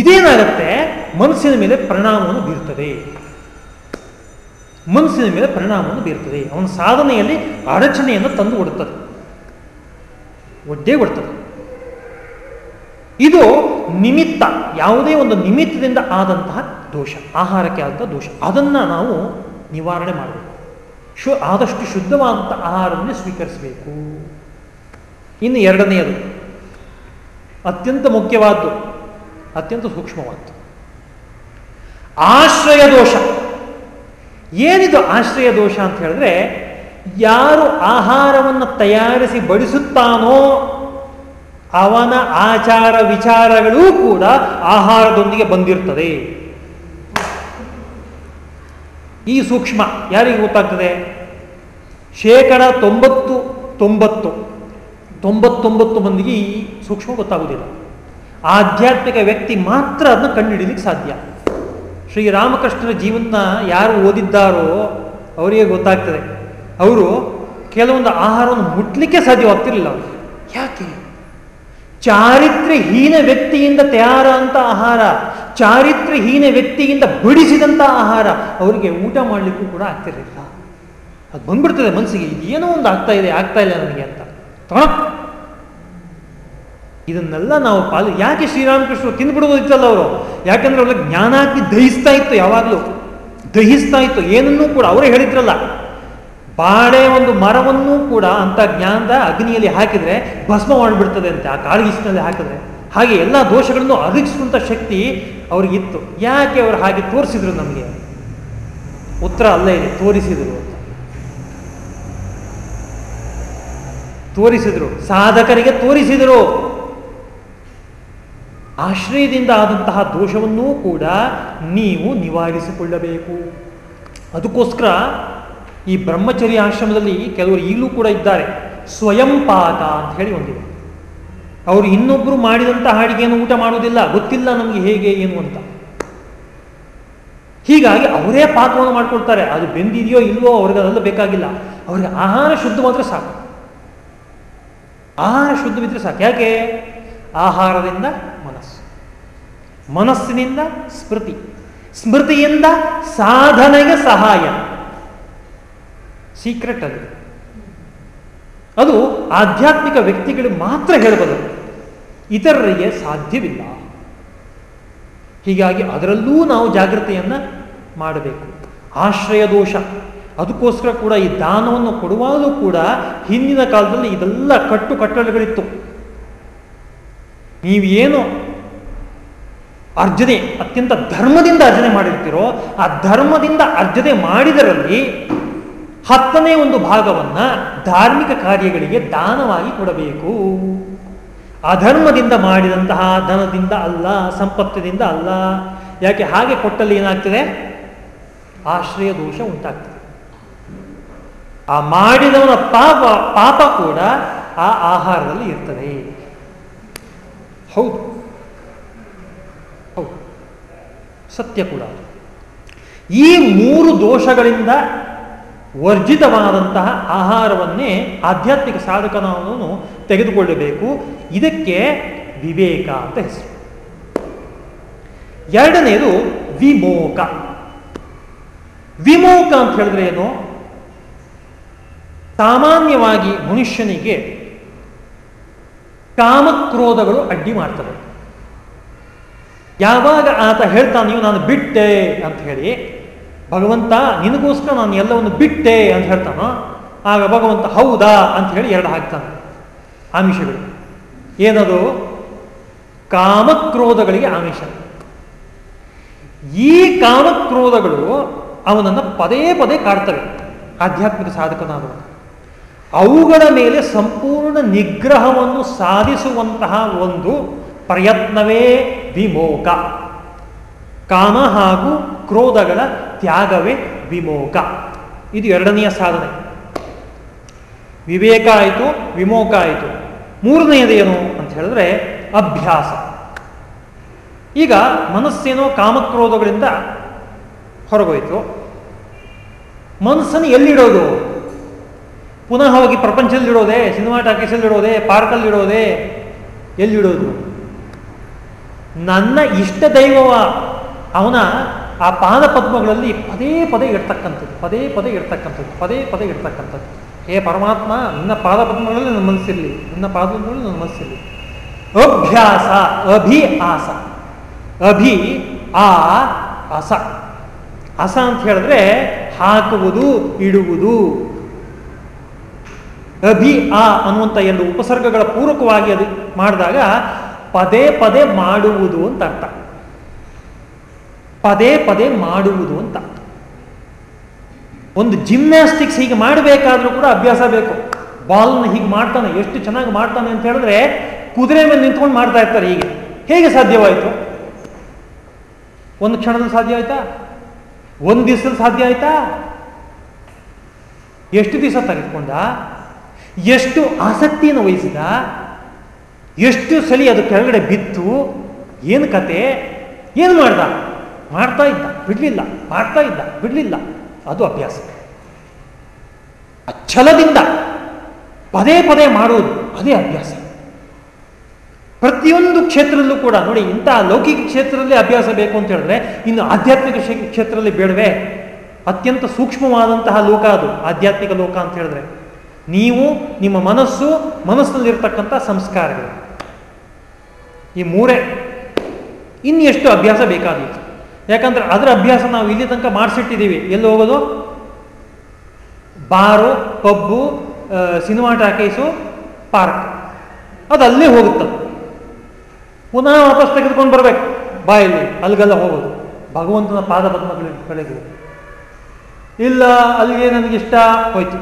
S4: ಇದೇನಾಗತ್ತೆ, ಮನಸ್ಸಿನ ಮೇಲೆ ಪರಿಣಾಮವನ್ನು ಬೀರ್ತದೆ. ಮನಸ್ಸಿನ ಮೇಲೆ ಪರಿಣಾಮವನ್ನು ಬೀರ್ತದೆ. ಅವನ ಸಾಧನೆಯಲ್ಲಿ ಅಡಚಣೆಯನ್ನು ತಂದು ಕೊಡುತ್ತದೆ. ಒಡ್ಡೇ ಕೊಡ್ತದೆ. ಇದು ನಿಮಿತ್ತ, ಯಾವುದೇ ಒಂದು ನಿಮಿತ್ತದಿಂದ ಆದಂತಹ ದೋಷ, ಆಹಾರಕ್ಕೆ ಆದಂತಹ ದೋಷ. ಅದನ್ನು ನಾವು ನಿವಾರಣೆ ಮಾಡಬೇಕು. ಶು, ಆದಷ್ಟು ಶುದ್ಧವಾದಂಥ ಆಹಾರವನ್ನೇ ಸ್ವೀಕರಿಸಬೇಕು. ಇನ್ನು ಎರಡನೆಯದು, ಅತ್ಯಂತ ಮುಖ್ಯವಾದ್ದು, ಅತ್ಯಂತ ಸೂಕ್ಷ್ಮವಾದ್ದು. ಆಶ್ರಯ ದೋಷ. ಏನಿದು ಆಶ್ರಯ ದೋಷ ಅಂತ ಹೇಳಿದ್ರೆ, ಯಾರು ಆಹಾರವನ್ನು ತಯಾರಿಸಿ ಬಡಿಸುತ್ತಾನೋ ಅವನ ಆಚಾರ ವಿಚಾರಗಳೂ ಕೂಡ ಆಹಾರದೊಂದಿಗೆ ಬಂದಿರ್ತದೆ. ಈ ಸೂಕ್ಷ್ಮ ಯಾರಿಗೆ ಗೊತ್ತಾಗ್ತದೆ? ಶೇಕಡ ತೊಂಬತ್ತು ತೊಂಬತ್ತು, ತೊಂಬತ್ತೊಂಬತ್ತು ಮಂದಿಗೆ ಈ ಸೂಕ್ಷ್ಮ ಗೊತ್ತಾಗುವುದಿಲ್ಲ. ಆಧ್ಯಾತ್ಮಿಕ ವ್ಯಕ್ತಿ ಮಾತ್ರ ಅದನ್ನ ಕಂಡುಹಿಡಿಯಲಿಕ್ಕೆ ಸಾಧ್ಯ. ಶ್ರೀರಾಮಕೃಷ್ಣರ ಜೀವನ ಯಾರು ಓದಿದ್ದಾರೋ ಅವರಿಗೆ ಗೊತ್ತಾಗ್ತದೆ. ಅವರು ಕೆಲವೊಂದು ಆಹಾರವನ್ನು ಮುಟ್ಲಿಕ್ಕೆ ಸಾಧ್ಯವಾಗ್ತಿರಲಿಲ್ಲ. ಅವರು ಯಾಕೆ? ಚಾರಿತ್ರ್ಯಹೀನ ವ್ಯಕ್ತಿಯಿಂದ ತಯಾರಾದಂಥ ಆಹಾರ, ಚಾರಿತ್ರ್ಯಹೀನ ವ್ಯಕ್ತಿಯಿಂದ ಬಡಿಸಿದಂಥ ಆಹಾರ, ಅವರಿಗೆ ಊಟ ಮಾಡಲಿಕ್ಕೂ ಕೂಡ ಆಗ್ತಿರಲಿಲ್ಲ. ಅದು ಬಂದ್ಬಿಡ್ತದೆ ಮನಸ್ಸಿಗೆ ಏನೋ ಒಂದು ಆಗ್ತಾ ಇದೆ, ಆಗ್ತಾ ಇಲ್ಲ ನನಗೆ ಅಂತ. ತಗೊಳ ಇದನ್ನೆಲ್ಲ ನಾವು ಪಾಲು, ಯಾಕೆ ಶ್ರೀರಾಮಕೃಷ್ಣರು ತಿಂದ್ಬಿಡುವುದಿತ್ತಲ್ಲ ಅವರು? ಯಾಕಂದ್ರೆ ಅವ್ರಿಗೆ ಜ್ಞಾನಾಗ್ನಿ ದಹಿಸ್ತಾ ಇತ್ತು ಯಾವಾಗಲೂ. ದಹಿಸ್ತಾ ಇತ್ತು. ಏನನ್ನೂ ಕೂಡ ಅವರೇ ಹೇಳಿದ್ರಲ್ಲ. ಬಾಳೆ ಒಂದು ಮರವನ್ನೂ ಕೂಡ ಅಂತ ಜ್ಞಾನದ ಅಗ್ನಿಯಲ್ಲಿ ಹಾಕಿದ್ರೆ ಭಸ್ಮ ಮಾಡಿಬಿಡ್ತದೆ ಅಂತೆ, ಆ ಕಾಳಗಿಸಿನಲ್ಲಿ ಹಾಕಿದ್ರೆ. ಹಾಗೆ ಎಲ್ಲ ದೋಷಗಳನ್ನು ಅರಗಿಸುವಂಥ ಶಕ್ತಿ ಅವ್ರಿಗಿತ್ತು. ಯಾಕೆ ಅವರು ಹಾಗೆ ತೋರಿಸಿದ್ರು ನಮಗೆ? ಉತ್ತರ ಅಲ್ಲೇ ಇದೆ, ತೋರಿಸಿದರು ತೋರಿಸಿದ್ರು ತೋರಿಸಿದರು, ಸಾಧಕರಿಗೆ ತೋರಿಸಿದರು. ಆಶ್ರಯದಿಂದ ಆದಂತಹ ದೋಷವನ್ನೂ ಕೂಡ ನೀವು ನಿವಾರಿಸಿಕೊಳ್ಳಬೇಕು. ಅದಕ್ಕೋಸ್ಕರ ಈ ಬ್ರಹ್ಮಚರ್ಯ ಆಶ್ರಮದಲ್ಲಿ ಕೆಲವರು ಈಗಲೂ ಕೂಡ ಇದ್ದಾರೆ. ಸ್ವಯಂ ಪಾತ ಅಂತ ಹೇಳಿ ಒಂದಿದೆ ಅವರು ಇನ್ನೊಬ್ಬರು ಮಾಡಿದಂಥ ಅಡಿಗೆಯನ್ನು ಊಟ ಮಾಡುವುದಿಲ್ಲ, ಗೊತ್ತಿಲ್ಲ ನಮಗೆ ಹೇಗೆ, ಏನು ಅಂತ. ಹೀಗಾಗಿ ಅವರೇ ಪಾಕವನ್ನು ಮಾಡ್ಕೊಳ್ತಾರೆ. ಅದು ಬೆಂದಿದೆಯೋ ಇಲ್ವೋ ಅವ್ರಿಗೆ ಅದೆಲ್ಲ ಬೇಕಾಗಿಲ್ಲ. ಅವರಿಗೆ ಆಹಾರ ಶುದ್ಧ ಮಾತ್ರ ಸಾಕು. ಆಹಾರ ಶುದ್ಧವಿದ್ರೆ ಸಾಕು. ಯಾಕೆ? ಆಹಾರದಿಂದ ಮನಸ್ಸು. ಮನಸ್ಸಿನಿಂದ ಸ್ಮೃತಿ. ಸ್ಮೃತಿಯಿಂದ ಸಾಧನೆಗೆ ಸಹಾಯ. ಸೀಕ್ರೆಟ್ ಅದು. ಅದು ಆಧ್ಯಾತ್ಮಿಕ ವ್ಯಕ್ತಿಗಳು ಮಾತ್ರ ಹೇಳಬಲ್ಲರು ಇತರರಿಗೆ ಸಾಧ್ಯವಿಲ್ಲ. ಹೀಗಾಗಿ ಅದರಲ್ಲೂ ನಾವು ಜಾಗೃತೆಯನ್ನು ಮಾಡಬೇಕು. ಆಶ್ರಯ ದೋಷ. ಅದಕ್ಕೋಸ್ಕರ ಕೂಡ ಈ ದಾನವನ್ನು ಕೊಡುವಾಗಲೂ ಕೂಡ ಹಿಂದಿನ ಕಾಲದಲ್ಲಿ ಇದೆಲ್ಲ ಕಟ್ಟು ಕಟ್ಟಳೆಗಳಿತ್ತು. ನೀವೇನು ಅರ್ಜನೆ, ಅತ್ಯಂತ ಧರ್ಮದಿಂದ ಅರ್ಜನೆ ಮಾಡಿರ್ತೀರೋ, ಆ ಧರ್ಮದಿಂದ ಅರ್ಜನೆ ಮಾಡಿದರಲ್ಲಿ ಹತ್ತನೇ ಒಂದು ಭಾಗವನ್ನ ಧಾರ್ಮಿಕ ಕಾರ್ಯಗಳಿಗೆ ದಾನವಾಗಿ ಕೊಡಬೇಕು. ಅಧರ್ಮದಿಂದ ಮಾಡಿದಂತಹ ಧನದಿಂದ ಅಲ್ಲ, ಸಂಪತ್ತಿನಿಂದ ಅಲ್ಲ, ಯಾಕೆ ಹಾಗೆ ಕೊಟ್ಟಲ್ಲಿ ಏನಾಗ್ತದೆ? ಆಶ್ರಯ ದೋಷ ಉಂಟಾಗ್ತದೆ. ಆ ಮಾಡಿದವನ ಪಾಪ ಪಾಪ ಕೂಡ ಆ ಆಹಾರದಲ್ಲಿ ಇರ್ತದೆ. ಹೌದು. ಹೌದು. ಸತ್ಯ ಕೂಡ ಈ ಮೂರು ದೋಷಗಳಿಂದ ವರ್ಜಿತವಾದಂತಹ ಆಹಾರವನ್ನೇ ಆಧ್ಯಾತ್ಮಿಕ ಸಾಧಕನವನು ತೆಗೆದುಕೊಳ್ಳಬೇಕು. ಇದಕ್ಕೆ ವಿವೇಕ ಅಂತ ಹೆಸರು. ಎರಡನೆಯದು ವಿಮೋಕ. ವಿಮೋಕ ಅಂತ ಹೇಳಿದ್ರೆ ಏನು? ಸಾಮಾನ್ಯವಾಗಿ ಮನುಷ್ಯನಿಗೆ ಕಾಮಕ್ರೋಧಗಳು ಅಡ್ಡಿ ಮಾಡ್ತವೆ. ಯಾವಾಗ ಆತ ಹೇಳ್ತಾನೆಯೋ ನಾನು ಬಿಟ್ಟೆ ಅಂತ ಹೇಳಿ ಭಗವಂತ, ನಿನಗೋಸ್ಕರ ನಾನು ಎಲ್ಲವನ್ನು ಬಿಟ್ಟೆ ಅಂತ ಹೇಳ್ತಾನೋ, ಆಗ ಭಗವಂತ ಹೌದಾ ಅಂತ ಹೇಳಿ ಎರಡು ಹಾಕ್ತಾನೆ. ಆಮಿಷಗಳು. ಏನದು? ಕಾಮಕ್ರೋಧಗಳಿಗೆ ಆಮಿಷ. ಈ ಕಾಮಕ್ರೋಧಗಳು ಅವನನ್ನು ಪದೇ ಪದೇ ಕಾಡ್ತವೆ. ಆಧ್ಯಾತ್ಮಿಕ ಸಾಧಕನಾದವನು. ಅವುಗಳ ಮೇಲೆ ಸಂಪೂರ್ಣ ನಿಗ್ರಹವನ್ನು ಸಾಧಿಸುವಂತಹ ಒಂದು ಪ್ರಯತ್ನವೇ ವಿಮೋಕ ಕಾಮ ಹಾಗೂ ಕ್ರೋಧಗಳ ತ್ಯಾಗವೇ ವಿಮೋಕ. ಇದು ಎರಡನೆಯ ಸಾಧನೆ. ವಿವೇಕ ಆಯಿತು, ವಿಮೋಕ ಆಯಿತು. ಮೂರನೆಯದೇನು ಅಂತ ಹೇಳಿದ್ರೆ ಅಭ್ಯಾಸ. ಈಗ ಮನಸ್ಸೇನೋ ಕಾಮಕ್ರೋಧಗಳಿಂದ ಹೊರಗೋಯಿತು. ಮನಸ್ಸನ್ನು ಎಲ್ಲಿಡೋದು? ಪುನಃ ಹೋಗಿ ಪ್ರಪಂಚದಲ್ಲಿಡೋದೆ, ಸಿನಿಮಾ ಟಾಕೀಸಲ್ಲಿಡೋದೆ ಪಾರ್ಕಲ್ಲಿಡೋದೆ ಎಲ್ಲಿಡೋದು? ನನ್ನ ಇಷ್ಟ ದೈವವ ಅವನ ಆ ಪಾದ ಪದ್ಮಗಳಲ್ಲಿ ಪದೇ ಪದೇ ಇಡ್ತಕ್ಕಂಥದ್ದು, ಪದೇ ಪದೇ ಇರ್ತಕ್ಕಂಥದ್ದು ಪದೇ ಪದೇ ಇರ್ತಕ್ಕಂಥದ್ದು ಹೇ ಪರಮಾತ್ಮ, ನಿನ್ನ ಪಾದಪದ್ಮಗಳಲ್ಲಿ ನನ್ನ ಮನಸ್ಸಿರಲಿ, ನಿನ್ನ ಪಾದಪದ್ಮಗಳಲ್ಲಿ ನನ್ನ ಮನಸ್ಸಿರಲಿ. ಅಭ್ಯಾಸ, ಅಭಿ ಆಸ. ಅಭಿ ಆ ಅಸ ಅಸ ಅಂತ ಹೇಳಿದ್ರೆ ಹಾಕುವುದು, ಇಡುವುದು. ಅಭಿ ಆ ಅನ್ನುವಂಥ ಎರಡು ಉಪಸರ್ಗಗಳ ಪೂರಕವಾಗಿ ಅದು ಮಾಡಿದಾಗ ಪದೇ ಪದೇ ಮಾಡುವುದು ಅಂತ ಅರ್ಥ. ಪದೇ ಪದೇ ಮಾಡುವುದು ಅಂತ. ಒಂದು ಜಿಮ್ನಾಸ್ಟಿಕ್ಸ್ ಹೀಗೆ ಮಾಡಬೇಕಾದ್ರೂ ಕೂಡ ಅಭ್ಯಾಸ ಬೇಕು. ಬಾಲ್ನ ಹೀಗೆ ಮಾಡ್ತಾನೆ, ಎಷ್ಟು ಚೆನ್ನಾಗಿ ಮಾಡ್ತಾನೆ ಅಂತ ಹೇಳಿದ್ರೆ ಕುದುರೆ ಮೇಲೆ ನಿಂತ್ಕೊಂಡು ಮಾಡ್ತಾ ಇರ್ತಾರೆ ಹೀಗೆ. ಹೇಗೆ ಸಾಧ್ಯವಾಯಿತು? ಒಂದು ಕ್ಷಣದಲ್ಲಿ ಸಾಧ್ಯ ಆಯ್ತಾ? ಒಂದು ದಿವಸದಲ್ಲಿ ಸಾಧ್ಯ ಆಯ್ತಾ? ಎಷ್ಟು ದಿವಸ ತೆಗೆದುಕೊಂಡ? ಎಷ್ಟು ಆಸಕ್ತಿಯನ್ನು ವಹಿಸಿದ? ಎಷ್ಟು ಸಲಿ ಅದು ಕೆಳಗಡೆ ಬಿತ್ತು? ಏನು ಕತೆ? ಏನು ಮಾಡ್ದ? ಮಾಡ್ತಾ ಇದ್ದ, ಬಿಡ್ಲಿಲ್ಲ, ಮಾಡ್ತಾ ಇದ್ದ, ಬಿಡ್ಲಿಲ್ಲ. ಅದು ಅಭ್ಯಾಸ. ಅಚ್ಚಲದಿಂದ ಪದೇ ಪದೇ ಮಾಡುವುದು ಅದೇ ಅಭ್ಯಾಸ. ಪ್ರತಿಯೊಂದು ಕ್ಷೇತ್ರದಲ್ಲೂ ಕೂಡ, ನೋಡಿ, ಇಂಥ ಲೌಕಿಕ ಕ್ಷೇತ್ರದಲ್ಲಿ ಅಭ್ಯಾಸ ಬೇಕು ಅಂತ ಹೇಳಿದ್ರೆ, ಇನ್ನು ಆಧ್ಯಾತ್ಮಿಕ ಕ್ಷೇತ್ರದಲ್ಲಿ ಬೇಡವೇ? ಅತ್ಯಂತ ಸೂಕ್ಷ್ಮವಾದಂತಹ ಲೋಕ ಅದು, ಆಧ್ಯಾತ್ಮಿಕ ಲೋಕ ಅಂತ ಹೇಳಿದ್ರೆ. ನೀವು, ನಿಮ್ಮ ಮನಸ್ಸು ಮನಸ್ಸಿನಲ್ಲಿರ್ತಕ್ಕಂಥ ಸಂಸ್ಕಾರಗಳು. ಈ ಮೂರೇ, ಇನ್ನೆಷ್ಟು ಅಭ್ಯಾಸ ಬೇಕಾದೀತು. ಯಾಕಂದ್ರೆ ಅದರ ಅಭ್ಯಾಸ ನಾವು ಇಲ್ಲಿ ತನಕ ಮಾಡಿಸಿಟ್ಟಿದ್ದೀವಿ. ಎಲ್ಲಿ ಹೋಗೋದು? Bar, pub cinema talkies park ಅದು ಅಲ್ಲೇ ಹೋಗುತ್ತೆ. ಪುನಃ ವಾಪಸ್ ತೆಗೆದುಕೊಂಡು ಬರಬೇಕು. ಬಾಯಲ್ಲಿ ಅಲ್ಲಿಗೆಲ್ಲ ಹೋಗೋದು. ಭಗವಂತನ ಪಾದ ಪದ್ಮಗಳು ಕಳೆದು. ಇಲ್ಲ, ಅಲ್ಲಿಗೆ ನನಗಿಷ್ಟ ಹೋಯ್ತು.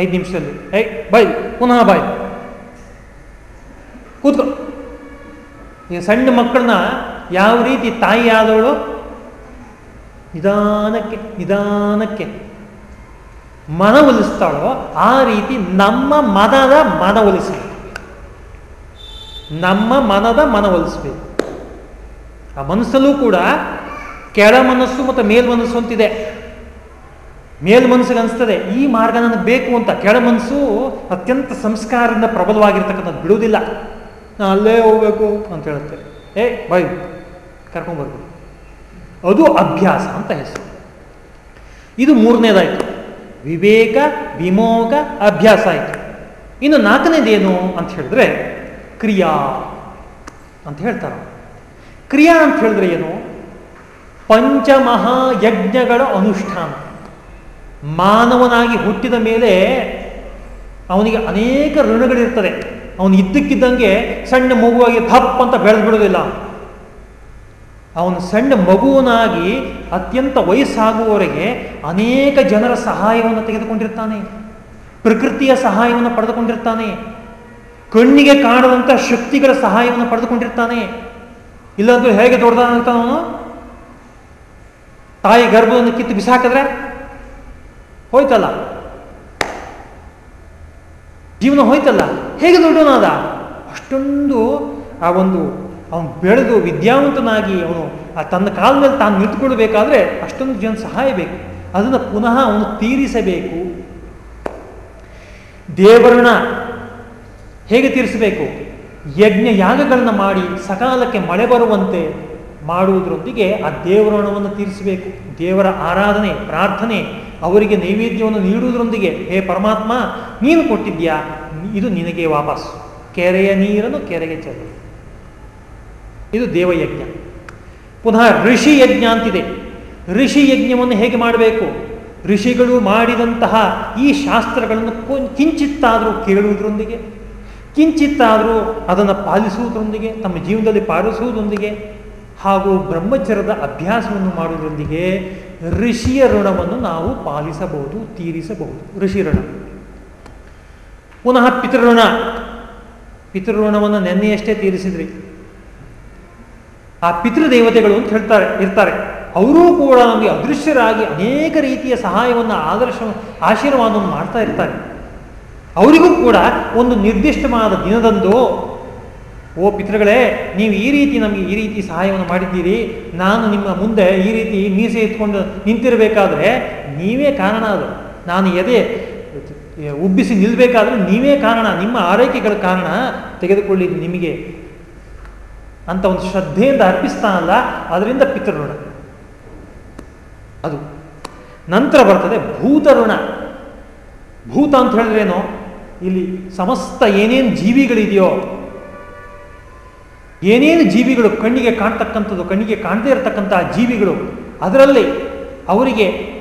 S4: ಐದು ನಿಮಿಷದಲ್ಲಿ. ಐ ಬಾಯ್ ಪುನಃ ಬಾಯ್ ಕೂತ್ಕೊ. ಈ ಸಣ್ಣ ಮಕ್ಕಳನ್ನ ಯಾವ ರೀತಿ ತಾಯಿ ಆದವಳು? ನಿಧಾನಕ್ಕೆ ನಿಧಾನಕ್ಕೆ ಮನವೊಲಿಸ್ತಾಳೋ ಆ ರೀತಿ ನಮ್ಮ ಮನದ ಮನವೊಲಿಸಬೇಕು ನಮ್ಮ ಮನದ ಮನವೊಲಿಸ್ಬೇಕು ಆ ಮನಸ್ಸಲ್ಲೂ ಕೂಡ ಕೆಳ ಮನಸ್ಸು ಮತ್ತು ಮೇಲ್ ಮನಸ್ಸು ಅಂತಿದೆ. ಮೇಲ್ ಮನಸ್ಸಿಗೆ ಅನಿಸ್ತದೆ, ಈ ಮಾರ್ಗ ನನಗೆ ಬೇಕು ಅಂತ. ಕೆಳ ಮನಸ್ಸು ಅತ್ಯಂತ ಸಂಸ್ಕಾರದಿಂದ ಪ್ರಬಲವಾಗಿರ್ತಕ್ಕಂಥದ್ದು ಬಿಡುವುದಿಲ್ಲ. ನಾನು ಅಲ್ಲೇ ಹೋಗ್ಬೇಕು ಅಂತ ಹೇಳುತ್ತೆ. ಏ, ಬೈ ಕರ್ಕೊಂಡ್ಬರ್ಬೇಕು ಅದು ಅಭ್ಯಾಸ ಅಂತ ಹೆಸರು. ಇದು ಮೂರನೇದಾಯಿತು. ವಿವೇಕ ವಿಮೋಗ ಅಭ್ಯಾಸ ಆಯಿತು. ಇನ್ನು ನಾಲ್ಕನೇದೇನು ಅಂತ ಹೇಳಿದ್ರೆ, ಕ್ರಿಯಾ ಅಂತ ಹೇಳ್ತಾರೆ. ಕ್ರಿಯಾ ಅಂತ ಹೇಳಿದ್ರೆ ಏನು? ಪಂಚಮಹಾಯಜ್ಞಗಳ ಅನುಷ್ಠಾನ. ಮಾನವನಾಗಿ ಹುಟ್ಟಿದ ಮೇಲೆ ಅವನಿಗೆ ಅನೇಕ ಋಣಗಳಿರ್ತದೆ. ಅವನು ಇದ್ದಕ್ಕಿದ್ದಂಗೆ ಸಣ್ಣ ಮಗುವಾಗಿ ಥಪ್ ಅಂತ ಬೆಳೆದು ಬಿಡೋದಿಲ್ಲ. ಅವನು ಸಣ್ಣ ಮಗುವನಾಗಿ ಅತ್ಯಂತ ವಯಸ್ಸಾಗುವವರೆಗೆ ಅನೇಕ ಜನರ ಸಹಾಯವನ್ನು ತೆಗೆದುಕೊಂಡಿರ್ತಾನೆ. ಪ್ರಕೃತಿಯ ಸಹಾಯವನ್ನು ಪಡೆದುಕೊಂಡಿರ್ತಾನೆ. ಕಣ್ಣಿಗೆ ಕಾಣುವಂಥ ಶಕ್ತಿಗಳ ಸಹಾಯವನ್ನು ಪಡೆದುಕೊಂಡಿರ್ತಾನೆ. ಇಲ್ಲಾಂದ್ರೆ ಹೇಗೆ ಅವನು? ತಾಯಿ ಗರ್ಭವನ್ನು ಕಿತ್ತು ಬಿಸಾಕಿದ್ರೆ? ಹೋಯ್ತಲ್ಲ. ಜೀವನ ಹೋಯ್ತಲ್ಲ, ಹೇಗೆ ದೊಡ್ಡವನಾದ? ಅಷ್ಟೊಂದು ಆ ಒಂದು ಅವನು ಬೆಳೆದು ವಿದ್ಯಾವಂತನಾಗಿ ಅವನು ಆ ತನ್ನ ಕಾಲ ಮೇಲೆ ತಾನು ನಿಂತುಕೊಳ್ಬೇಕಾದ್ರೆ ಅಷ್ಟೊಂದು ಜನ ಸಹಾಯ ಬೇಕು. ಅದನ್ನು ಪುನಃ ಅವನು ತೀರಿಸಬೇಕು. ದೇವರನ್ನ ಹೇಗೆ ತೀರಿಸಬೇಕು? ಯಜ್ಞ ಯಾಗಗಳನ್ನ ಮಾಡಿ ಸಕಾಲಕ್ಕೆ ಮಳೆ ಬರುವಂತೆ ಮಾಡುವುದರೊಂದಿಗೆ ಆ ದೇವರಣವನ್ನು ತೀರಿಸಬೇಕು. ದೇವರ ಆರಾಧನೆ, ಪ್ರಾರ್ಥನೆ, ಅವರಿಗೆ ನೈವೇದ್ಯವನ್ನು ನೀಡುವುದರೊಂದಿಗೆ, ಹೇ ಪರಮಾತ್ಮ, ನೀನು ಕೊಟ್ಟಿದ್ಯಾ ಇದು ನಿನಗೆ ವಾಪಸ್ ಕೆರೆಯ ನೀರನ್ನು ಕೆರೆಗೆ ಚೆಲ್ಲು. ಇದು ದೇವಯಜ್ಞ. ಪುನಃ ಋಷಿ ಯಜ್ಞ ಅಂತಿದೆ. ಋಷಿ ಯಜ್ಞವನ್ನು ಹೇಗೆ ಮಾಡಬೇಕು? ಋಷಿಗಳು ಮಾಡಿದಂತಹ ಈ ಶಾಸ್ತ್ರಗಳನ್ನು ಕಿಂಚಿತ್ತಾದರೂ ಕೇಳುವುದರೊಂದಿಗೆ, ಕಿಂಚಿತ್ತಾದರೂ ಅದನ್ನು ಪಾಲಿಸುವುದರೊಂದಿಗೆ, ತಮ್ಮ ಜೀವನದಲ್ಲಿ ಪಾಲಿಸುವುದರೊಂದಿಗೆ ಹಾಗೂ ಬ್ರಹ್ಮಚರ್ಯದ ಅಭ್ಯಾಸವನ್ನು ಮಾಡುವುದರೊಂದಿಗೆ ಋಷಿಯ ಋಣವನ್ನು ನಾವು ಪಾಲಿಸಬಹುದು, ತೀರಿಸಬಹುದು. ಋಷಿ ಋಣ. ಪುನಃ ಪಿತೃಋಣ. ಪಿತೃಋಣವನ್ನು ನೆನ್ನೆಯಷ್ಟೇ ತೀರಿಸಿದ್ರಿ ಆ ಪಿತೃದೇವತೆಗಳು ಅಂತ ಹೇಳ್ತಾರೆ, ಇರ್ತಾರೆ. ಅವರೂ ಕೂಡ ನಮಗೆ ಅದೃಶ್ಯರಾಗಿ ಅನೇಕ ರೀತಿಯ ಸಹಾಯವನ್ನು, ಆದರ್ಶ, ಆಶೀರ್ವಾದವನ್ನು ಮಾಡ್ತಾ ಇರ್ತಾರೆ. ಅವರಿಗೂ ಕೂಡ ಒಂದು ನಿರ್ದಿಷ್ಟವಾದ ದಿನದಂದು ಓ ಪಿತೃಗಳೇ, ನೀವು ಈ ರೀತಿ ನಮಗೆ ಈ ರೀತಿ ಸಹಾಯವನ್ನು ಮಾಡಿದ್ದೀರಿ. ನಾನು ನಿಮ್ಮ ಮುಂದೆ ಈ ರೀತಿ ಮೀಸೆ ಎತ್ಕೊಂಡು ನಿಂತಿರಬೇಕಾದ್ರೆ ನೀವೇ ಕಾರಣ ಅದು. ನಾನು ಎದೆ ಉಬ್ಬಿಸಿ ನಿಲ್ಲಬೇಕಾದ್ರೆ ನೀವೇ ಕಾರಣ. ನಿಮ್ಮ ಆರೈಕೆಗಳ ಕಾರಣ. ತೆಗೆದುಕೊಳ್ಳಿ ನಿಮಗೆ. ಅಂತ ಒಂದು ಶ್ರದ್ಧೆಯಿಂದ ಅರ್ಪಿಸ್ತಾನಲ್ಲ, ಅದರಿಂದ ಪಿತೃಋಣ. ಅದು ನಂತರ ಬರ್ತದೆ ಭೂತಋಣ. ಭೂತ ಅಂತ ಹೇಳಿದ್ರೇನು? ಇಲ್ಲಿ ಸಮಸ್ತ ಏನೇನು ಜೀವಿಗಳಿದೆಯೋ ಏನೇನು ಜೀವಿಗಳು ಕಣ್ಣಿಗೆ ಕಾಣ್ತಕ್ಕಂಥದ್ದು, ಕಣ್ಣಿಗೆ ಕಾಣದೇ ಇರತಕ್ಕಂತಹ ಜೀವಿಗಳು, ಅದರಲ್ಲಿ ಅವರಿಗೆ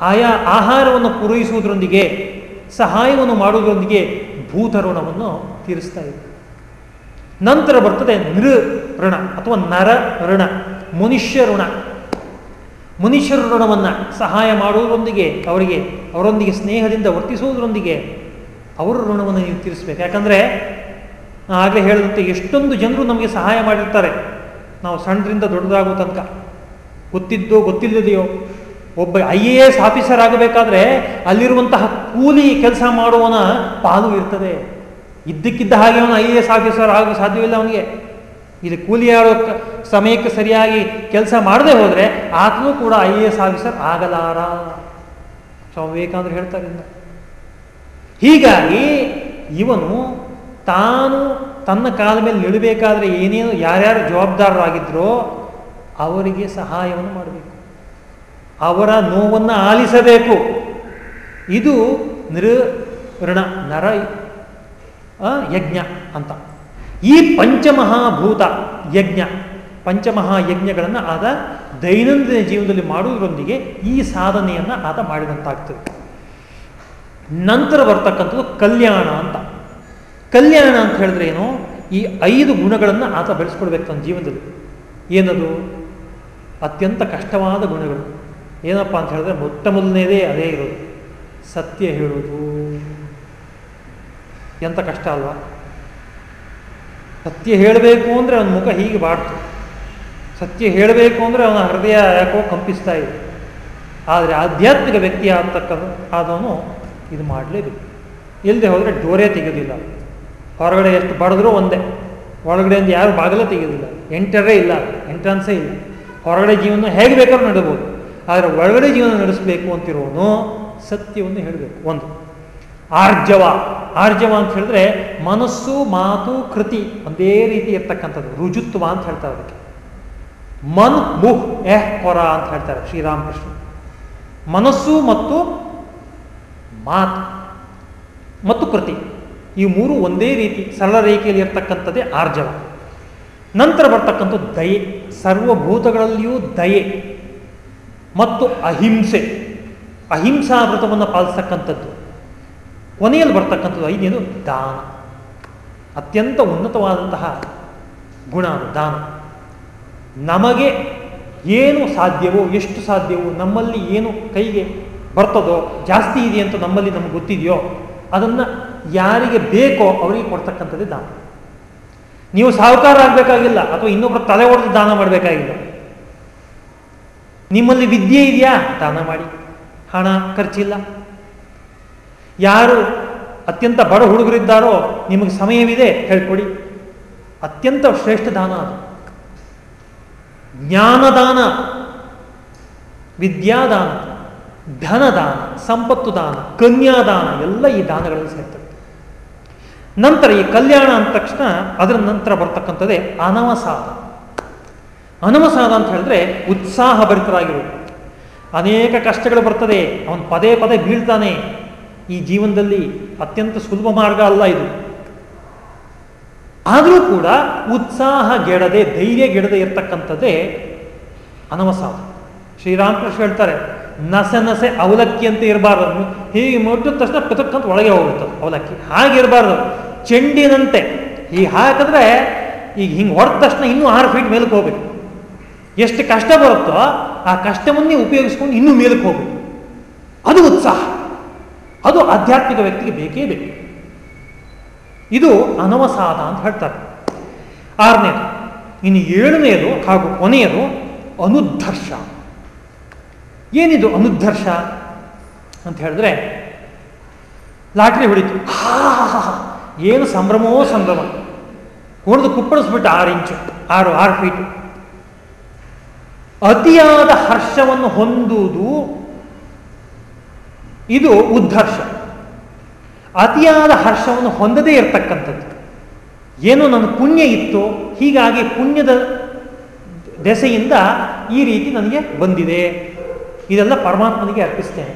S4: ಆಯಾ ಆಹಾರವನ್ನು ಪೂರೈಸುವುದರೊಂದಿಗೆ, ಸಹಾಯವನ್ನು ಮಾಡುವುದರೊಂದಿಗೆ ಭೂತ ಋಣವನ್ನು ತೀರಿಸ್ತಾ ಇದೆ. ನಂತರ ಬರ್ತದೆ ನೃ ಋಣ ಅಥವಾ ನರ ಋಣ, ಮನುಷ್ಯ ಋಣ. ಮನುಷ್ಯರ ಋಣವನ್ನು ಸಹಾಯ ಮಾಡುವುದರೊಂದಿಗೆ, ಅವರಿಗೆ ಅವರೊಂದಿಗೆ ಸ್ನೇಹದಿಂದ ವರ್ತಿಸುವುದರೊಂದಿಗೆ ಅವರ ಋಣವನ್ನು ನೀವು ತೀರಿಸಬೇಕು. ಯಾಕಂದರೆ ಆಗಲೇ ಹೇಳಿದಂತೆ ಎಷ್ಟೊಂದು ಜನರು ನಮಗೆ ಸಹಾಯ ಮಾಡಿರ್ತಾರೆ. ನಾವು ಸಣ್ಣದ್ರಿಂದ ದೊಡ್ಡದಾಗೋ ತನಕ. ಗೊತ್ತಿದ್ದೋ ಗೊತ್ತಿಲ್ಲದೆಯೋ ಒಬ್ಬ ಐ ಎ ಎಸ್ ಆಫೀಸರ್ ಆಗಬೇಕಾದ್ರೆ ಅಲ್ಲಿರುವಂತಹ ಕೂಲಿ ಕೆಲಸ ಮಾಡುವವನ ಪಾಲು ಇರ್ತದೆ. ಇದ್ದಕ್ಕಿದ್ದ ಹಾಗೆ ಅವನು ಐ ಎ ಎಸ್ ಆಫೀಸರ್ ಆಗೋ ಸಾಧ್ಯವಿಲ್ಲ ಅವನಿಗೆ. ಇಲ್ಲಿ ಕೂಲಿ ಆಡೋ ಸಮಯಕ್ಕೆ ಸರಿಯಾಗಿ ಕೆಲಸ ಮಾಡದೆ ಹೋದರೆ ಆತನೂ ಕೂಡ ಐ ಎ ಎಸ್ ಆಫೀಸರ್ ಆಗಲಾರ. ಸ್ವಾಮಿ ವಿವೇಕಾನಂದರು ಹೇಳ್ತಾರೆ ಹೀಗಾಗಿ ಇವನು ತಾನು ತನ್ನ ಕಾಲ ಮೇಲೆ ನಿಲ್ಲಬೇಕಾದ್ರೆ ಏನೇನು ಯಾರ್ಯಾರು ಜವಾಬ್ದಾರರಾಗಿದ್ರೋ ಅವರಿಗೆ ಸಹಾಯವನ್ನು ಮಾಡಬೇಕು. ಅವರ ನೋವನ್ನು ಆಲಿಸಬೇಕು. ಇದು ಋಣ ನರ ಯಜ್ಞ ಅಂತ. ಈ ಪಂಚಮಹಾಭೂತ ಯಜ್ಞ, ಪಂಚಮಹಾಯಜ್ಞಗಳನ್ನು ಆದ ದೈನಂದಿನ ಜೀವನದಲ್ಲಿ ಮಾಡುವುದರೊಂದಿಗೆ ಈ ಸಾಧನೆಯನ್ನು ಆತ ಮಾಡಿದಂತಾಗ್ತದೆ. ನಂತರ ಬರ್ತಕ್ಕಂಥದ್ದು ಕಲ್ಯಾಣ ಅಂತ. ಕಲ್ಯಾಣ ಅಂತ ಹೇಳಿದ್ರೆ ಏನು? ಈ ಐದು ಗುಣಗಳನ್ನು ಆತ ಬೆಳೆಸ್ಕೊಡ್ಬೇಕು ತನ್ನ ಜೀವನದಲ್ಲಿ. ಏನದು? ಅತ್ಯಂತ ಕಷ್ಟವಾದ ಗುಣಗಳು. ಏನಪ್ಪ ಅಂತ ಹೇಳಿದ್ರೆ ಮೊಟ್ಟ ಮೊದಲನೇದೇ ಅದೇ ಇರೋದು. ಸತ್ಯ ಹೇಳೋದು ಎಂಥ ಕಷ್ಟ ಅಲ್ವಾ? ಸತ್ಯ ಹೇಳಬೇಕು ಅಂದರೆ ಅವನ ಮುಖ ಹೀಗೆ ಬಾಡ್ತು. ಸತ್ಯ ಹೇಳಬೇಕು ಅಂದರೆ ಅವನ ಹೃದಯ ಯಾಕೋ ಕಂಪಿಸ್ತಾ ಇದೆ. ಆದರೆ ಆಧ್ಯಾತ್ಮಿಕ ವ್ಯಕ್ತಿ ಆಗ್ತಕ್ಕ ಆದವನು ಇದು ಮಾಡಲೇಬೇಕು. ಇಲ್ಲದೆ ಹೋದರೆ ಡೋರೆ ತೆಗೆಯೋದಿಲ್ಲ. ಹೊರಗಡೆ ಎಷ್ಟು ಬಡಿದ್ರೂ ಒಂದೇ. ಒಳಗಡೆಯಿಂದ ಯಾರು ಬಾಗಿಲೇ ತೆಗೆಯೋದಿಲ್ಲ ಎಂಟರೇ ಇಲ್ಲ, ಎಂಟ್ರನ್ಸೇ ಇಲ್ಲ. ಹೊರಗಡೆ ಜೀವನ ಹೇಗೆ ಬೇಕಾದ್ರೂ ನಡಬೋದು. ಆದರೆ ಒಳಗಡೆ ಜೀವನ ನಡೆಸಬೇಕು ಅಂತಿರೋನು ಸತ್ಯವನ್ನು ಹೇಳಬೇಕು. ಒಂದು, ಆರ್ಜವ. ಆರ್ಜವ ಅಂತ ಹೇಳಿದ್ರೆ ಮನಸ್ಸು, ಮಾತು, ಕೃತಿ ಒಂದೇ ರೀತಿ ಇರ್ತಕ್ಕಂಥದ್ದು. ರುಜುತ್ವ ಅಂತ ಹೇಳ್ತಾರೆ ಅದಕ್ಕೆ. ಮನ್, ಮುಹ್, ಎಹ್ ಕೊರ ಅಂತ ಹೇಳ್ತಾರೆ ಶ್ರೀರಾಮಕೃಷ್ಣ ಮನಸ್ಸು ಮತ್ತು ಮಾತು ಮತ್ತು ಕೃತಿ. ಈ ಮೂರು ಒಂದೇ ರೀತಿ ಸರಳ ರೇಖೆಯಲ್ಲಿ ಇರ್ತಕ್ಕಂಥದ್ದೇ ಆರ್ಜವ. ನಂತರ ಬರ್ತಕ್ಕಂಥದ್ದು ದಯೆ. ಸರ್ವಭೂತಗಳಲ್ಲಿಯೂ ದಯೆ ಮತ್ತು ಅಹಿಂಸೆ. ಅಹಿಂಸಾ ವ್ರತವನ್ನು ಪಾಲಿಸ್ತಕ್ಕಂಥದ್ದು. ಕೊನೆಯಲ್ಲಿ ಬರ್ತಕ್ಕಂಥದ್ದು ಐದೇನು ದಾನ. ಅತ್ಯಂತ ಉನ್ನತವಾದಂತಹ ಗುಣ ದಾನ. ನಮಗೆ ಏನು ಸಾಧ್ಯವೋ, ಎಷ್ಟು ಸಾಧ್ಯವೋ, ನಮ್ಮಲ್ಲಿ ಏನು ಕೈಗೆ ಬರ್ತದೋ, ಜಾಸ್ತಿ ಇದೆ ಅಂತ ನಮ್ಮಲ್ಲಿ ನಮ್ಗೆ ಗೊತ್ತಿದೆಯೋ, ಅದನ್ನು ಯಾರಿಗೆ ಬೇಕೋ ಅವರಿಗೆ ಕೊಡ್ತಕ್ಕಂಥದ್ದೇ ದಾನ. ನೀವು ಸಾಹುಕಾರ ಆಗಬೇಕಾಗಿಲ್ಲ ಅಥವಾ ಇನ್ನೊಬ್ಬರ ತಲೆ ಹೊಡೆದು ದಾನ ಮಾಡಬೇಕಾಗಿಲ್ಲ. ನಿಮ್ಮಲ್ಲಿ ವಿದ್ಯೆ ಇದೆಯಾ? ದಾನ ಮಾಡಿ. ಹಣ ಖರ್ಚಿಲ್ಲ. ಯಾರು ಅತ್ಯಂತ ಬಡ ಹುಡುಗರಿದ್ದಾರೋ ನಿಮಗೆ ಸಮಯವಿದೆ, ಹೇಳ್ಕೊಡಿ. ಅತ್ಯಂತ ಶ್ರೇಷ್ಠ ದಾನ ಅದು. ಜ್ಞಾನದಾನ ವಿದ್ಯಾದಾನ. ಧನದಾನ. ಸಂಪತ್ತು ದಾನ. ಕನ್ಯಾದಾನ. ಎಲ್ಲ ಈ ದಾನಗಳಲ್ಲಿ ಸೇರ್ತವೆ. ನಂತರ ಈ ಕಲ್ಯಾಣ ಅಂದ ತಕ್ಷಣ ಅದರ ನಂತರ ಬರ್ತಕ್ಕಂಥದ್ದೇ ಅನವಸಾದ. ಅನವಸಾದ ಅಂತ ಹೇಳಿದ್ರೆ ಉತ್ಸಾಹ ಭರಿತರಾಗಿರುವುದು ಅನೇಕ ಕಷ್ಟಗಳು ಬರ್ತದೆ, ಅವನು ಪದೇ ಪದೇ ಬೀಳ್ತಾನೆ. ಈ ಜೀವನದಲ್ಲಿ ಅತ್ಯಂತ ಸುಲಭ ಮಾರ್ಗ ಅಲ್ಲ ಇದು. ಆದರೂ ಕೂಡ ಉತ್ಸಾಹ ಗೆಡದೆ, ಧೈರ್ಯ ಗೆಡದೆ ಇರ್ತಕ್ಕಂಥದ್ದೇ ಅನವಸಾದ. ಶ್ರೀರಾಮಕೃಷ್ಣ ಹೇಳ್ತಾರೆ, ನಸೆ ನಸೆ ಅವಲಕ್ಕಿ ಅಂತ ಇರಬಾರ್ದು. ಹೀಗೆ ಮುಟ್ಟಿದ ತಕ್ಷಣ ಪುತಕ್ಕಂತ ಒಳಗೆ ಹೋಗುತ್ತೆ ಅವಲಕ್ಕಿ. ಹಾಗಿರಬಾರ್ದು ಚೆಂಡಿನಂತೆ. ಈ ಹಾಕಿದ್ರೆ ಈಗ ಹಿಂಗೆ ಹೊಡೆದ ತಕ್ಷಣ ಇನ್ನೂ ಆರು ಫೀಟ್ ಮೇಲಕ್ಕೆ ಹೋಗ್ಬೇಕು. ಎಷ್ಟು ಕಷ್ಟ ಬರುತ್ತೋ ಆ ಕಷ್ಟವನ್ನೇ ಉಪಯೋಗಿಸ್ಕೊಂಡು ಇನ್ನೂ ಮೇಲಕ್ಕೆ ಹೋಗ್ಬೇಕು. ಅದು ಉತ್ಸಾಹ. ಅದು ಆಧ್ಯಾತ್ಮಿಕ ವ್ಯಕ್ತಿಗೆ ಬೇಕೇ ಬೇಕು. ಇದು ಅನವಸಾದ ಅಂತ ಹೇಳ್ತಾರೆ. ಆರನೇದು ಇನ್ನು ಏಳನೆಯದು ಹಾಗೂ ಕೊನೆಯದು ಅನುದ್ಧರ್ಷ ಏನಿದು ಅನುದ್ಧರ್ಷ ಅಂತ ಹೇಳಿದ್ರೆ ಲಾಟ್ರಿ ಹೊಡಿತು. ಆಹಾಹಾಹಾ, ಏನು ಸಂಭ್ರಮವೋ ಸಂಭ್ರಮ. ಹೊಡೆದು ಕುಪ್ಪಳಿಸ್ಬಿಟ್ಟು ಆರು ಇಂಚು, ಆರು ಆರು ಫೀಟು ಅತಿಯಾದ ಹರ್ಷವನ್ನು ಹೊಂದುವುದು ಇದು ಉದ್ಧರ್ಷ. ಅತಿಯಾದ ಹರ್ಷವನ್ನು ಹೊಂದದೇ ಇರತಕ್ಕಂಥದ್ದು. ಏನು ನನ್ನ ಪುಣ್ಯ ಇತ್ತು, ಹೀಗಾಗಿ ಪುಣ್ಯದ ದೆಸೆಯಿಂದ ಈ ರೀತಿ ನನಗೆ ಬಂದಿದೆ. ಇದೆಲ್ಲ ಪರಮಾತ್ಮನಿಗೆ ಅರ್ಪಿಸ್ತೇನೆ.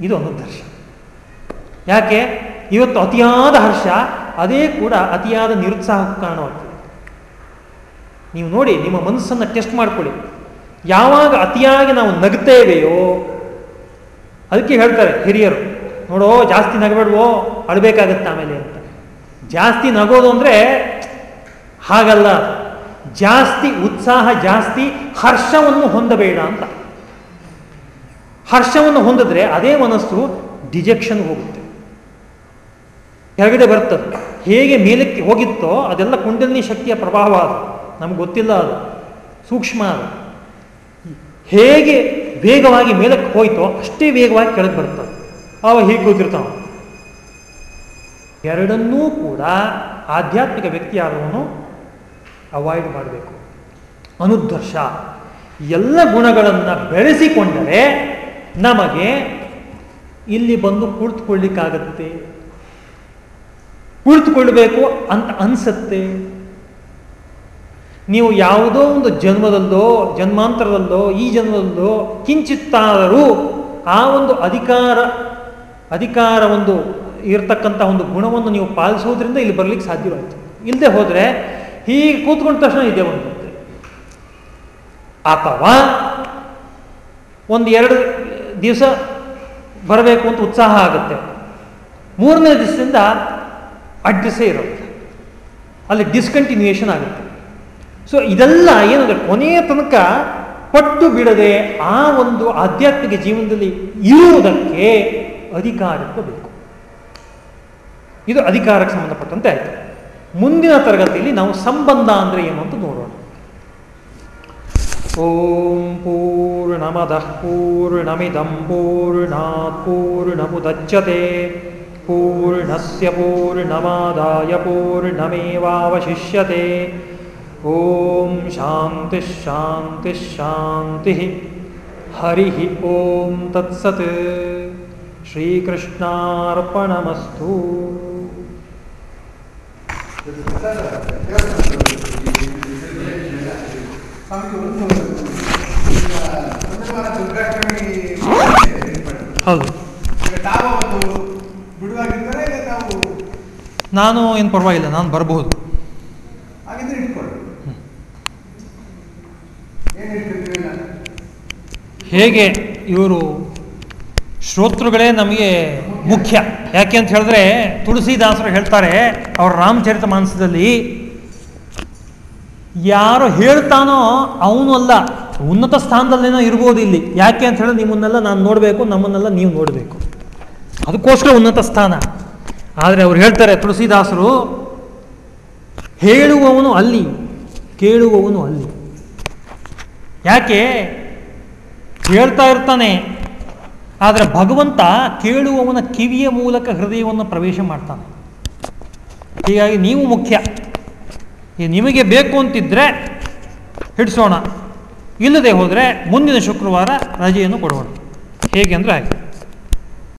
S4: ಇದು ಅನುದರ್ಶ ಯಾಕೆ? ಇವತ್ತು ಅತಿಯಾದ ಹರ್ಷ, ಅದೇ ಕೂಡ ಅತಿಯಾದ ನಿರುತ್ಸಾಹಕ್ಕೆ ಕಾರಣವಾಗ್ತದೆ. ನೀವು ನೋಡಿ, ನಿಮ್ಮ ಮನಸ್ಸನ್ನು ಟೆಸ್ಟ್ ಮಾಡ್ಕೊಳ್ಳಿ. ಯಾವಾಗ ಅತಿಯಾಗಿ ನಾವು ನಗ್ತೇವೆಯೋ ಅದಕ್ಕೆ ಹೇಳ್ತಾರೆ ಹಿರಿಯರು, ನೋಡೋ, ಜಾಸ್ತಿ ನಗಬೇಡ್ವೋ, ಅಳಬೇಕಾಗತ್ತೆ ಆಮೇಲೆ ಅಂತ. ಜಾಸ್ತಿ ನಗೋದು ಅಂದರೆ, ಹಾಗಲ್ಲ. ಜಾಸ್ತಿ ಉತ್ಸಾಹ, ಜಾಸ್ತಿ ಹರ್ಷವನ್ನು ಹೊಂದಬೇಡ ಅಂತ. ಹರ್ಷವನ್ನು ಹೊಂದಿದ್ರೆ ಅದೇ ಮನಸ್ಸು ಡಿಜೆಕ್ಷನ್ ಹೋಗುತ್ತೆ. ಕೆಳಗಡೆ ಬರ್ತದೆ ಹೇಗೆ ಮೇಲಕ್ಕೆ ಹೋಗಿತ್ತೋ ಅದೆಲ್ಲ ಕುಂಡಲಿನಿ ಶಕ್ತಿಯ ಪ್ರಭಾವ ಅದು. ನಮ್ಗೆ ಗೊತ್ತಿಲ್ಲ ಅದು. ಸೂಕ್ಷ್ಮ ಅದು. ಹೇಗೆ ವೇಗವಾಗಿ ಮೇಲಕ್ಕೆ ಹೋಯ್ತೋ ಅಷ್ಟೇ ವೇಗವಾಗಿ ಕೆಳಗೆ ಬರ್ತದೆ ಅವ ಹೀಗೆ ಕೂತಿರ್ತಾವ. ಎರಡನ್ನೂ ಕೂಡ ಆಧ್ಯಾತ್ಮಿಕ ವ್ಯಕ್ತಿ ಆದವನು ಅವಾಯ್ಡ್ ಮಾಡಬೇಕು. ಅನುದರ್ಶ ಎಲ್ಲ ಗುಣಗಳನ್ನು ಬೆಳೆಸಿಕೊಂಡರೆ ನಮಗೆ ಇಲ್ಲಿ ಬಂದು ಕುಳಿತುಕೊಳ್ಳಿಕ್ಕಾಗತ್ತೆ. ಕುಳಿತುಕೊಳ್ಬೇಕು ಅಂತ ಅನಿಸುತ್ತೆ. ನೀವು ಯಾವುದೋ ಒಂದು ಜನ್ಮದಲ್ಲೋ, ಜನ್ಮಾಂತರದಲ್ಲೋ, ಈ ಜನ್ಮದಲ್ಲೋ ಕಿಂಚಿತ್ತಾದರೂ ಆ ಒಂದು ಅಧಿಕಾರ ಅಧಿಕಾರ ಒಂದು ಇರತಕ್ಕಂಥ ಒಂದು ಗುಣವನ್ನು ನೀವು ಪಾಲಿಸೋದ್ರಿಂದ ಇಲ್ಲಿ ಬರಲಿಕ್ಕೆ ಸಾಧ್ಯವಾಯಿತು. ಇಲ್ಲದೆ ಹೋದರೆ ಹೀಗೆ ಕೂತ್ಕೊಂಡ ತಕ್ಷಣ ಇದೆ ಒಂದು ಅಥವಾ ಒಂದು ಎರಡು ದಿವಸ ಬರಬೇಕು ಅಂತ ಉತ್ಸಾಹ ಆಗುತ್ತೆ. ಮೂರನೇ ದಿವಸದಿಂದ ಅಡ್ಡಿಸೇ ಇರುತ್ತೆ ಅಲ್ಲಿ ಡಿಸ್ಕಂಟಿನ್ಯೂಯೇಷನ್ ಆಗುತ್ತೆ. ಸೊ ಇದೆಲ್ಲ ಏನಂದ್ರೆ ಕೊನೆಯ ತನಕ ಪಟ್ಟು ಬಿಡದೆ ಆ ಒಂದು ಆಧ್ಯಾತ್ಮಿಕ ಜೀವನದಲ್ಲಿ ಇರುವುದಕ್ಕೆ ಅಧಿಕಾರತ್ವ ಬೇಕು. ಇದು ಅಧಿಕಾರಕ್ಕೆ ಸಂಬಂಧಪಟ್ಟಂತೆ ಆಯಿತು. ಮುಂದಿನ ತರಗತಿಯಲ್ಲಿ ನಾವು ಸಂಬಂಧ ಅಂದರೆ ಏನು ಅಂತ ನೋಡೋಣ. ಓಂ ಪೂರ್ಣಮದಃ ಪೂರ್ಣಮಿದಂ ಪೂರ್ಣಾತ್ ಪೂರ್ಣಮುದಚ್ಯತೆ ಪೂರ್ಣಸ್ಯ ಪೂರ್ಣಮಾದಾಯ ಪೂರ್ಣಮೇವಾವಶಿಷ್ಯತೆ ಓಂ ಶಾಂತಿ ಶಾಂತಿ ಶಾಂತಿ ಹರಿ ಓಂ ತತ್ಸತ್ ಶ್ರೀಕೃಷ್ಣಾರ್ಪಣಮಸ್ತು
S1: ಸ್ವಾಮಿ ಒಂದು ಈಗ ಸಂದರ್ಭ ದುರ್ಗಾಷ್ಟಮಿ
S4: ಹೌದು ನಾನು ಏನು ಪರವಾಗಿಲ್ಲ ನಾನು ಬರಬಹುದು. ಹೇಗೆ ಇವರು ಶ್ರೋತೃಗಳೇ ನಮಗೆ ಮುಖ್ಯ. ಯಾಕೆ ಅಂತ ಹೇಳಿದ್ರೆ ತುಳಸಿದಾಸರು ಹೇಳ್ತಾರೆ ಅವ್ರ ರಾಮಚರಿತ ಮಾನಸದಲ್ಲಿ ಯಾರು ಹೇಳ್ತಾನೋ ಅವನು ಅಲ್ಲ. ಉನ್ನತ ಸ್ಥಾನದಲ್ಲೇನೋ ಇರ್ಬೋದು ಇಲ್ಲಿ. ಯಾಕೆ ಅಂತ ಹೇಳಿದ್ರೆ ನಿಮ್ಮನ್ನೆಲ್ಲ ನಾನು ನೋಡಬೇಕು ನಮ್ಮನ್ನೆಲ್ಲ ನೀವು ನೋಡಬೇಕು. ಅದಕ್ಕೋಸ್ಕರ ಉನ್ನತ ಸ್ಥಾನ. ಆದರೆ ಅವ್ರು ಹೇಳ್ತಾರೆ, ತುಳಸಿದಾಸರು, ಹೇಳುವವನು ಅಲ್ಲಿ, ಕೇಳುವವನು ಅಲ್ಲಿ. ಯಾಕೆ? ಹೇಳ್ತಾ ಇರ್ತಾನೆ. ಆದರೆ ಭಗವಂತ ಕೇಳುವವನ ಕಿವಿಯ ಮೂಲಕ ಹೃದಯವನ್ನು ಪ್ರವೇಶ ಮಾಡ್ತಾನೆ. ಹೀಗಾಗಿ ನೀವು ಮುಖ್ಯ. ನಿಮಗೆ ಬೇಕು ಅಂತಿದ್ರೆ ಹಿಡಿಸೋಣ. ಇಲ್ಲದೆ ಹೋದರೆ ಮುಂದಿನ ಶುಕ್ರವಾರ ರಜೆಯನ್ನು ಕೊಡೋಣ. ಹೇಗೆ ಅಂದರೆ ಹಾಗೆ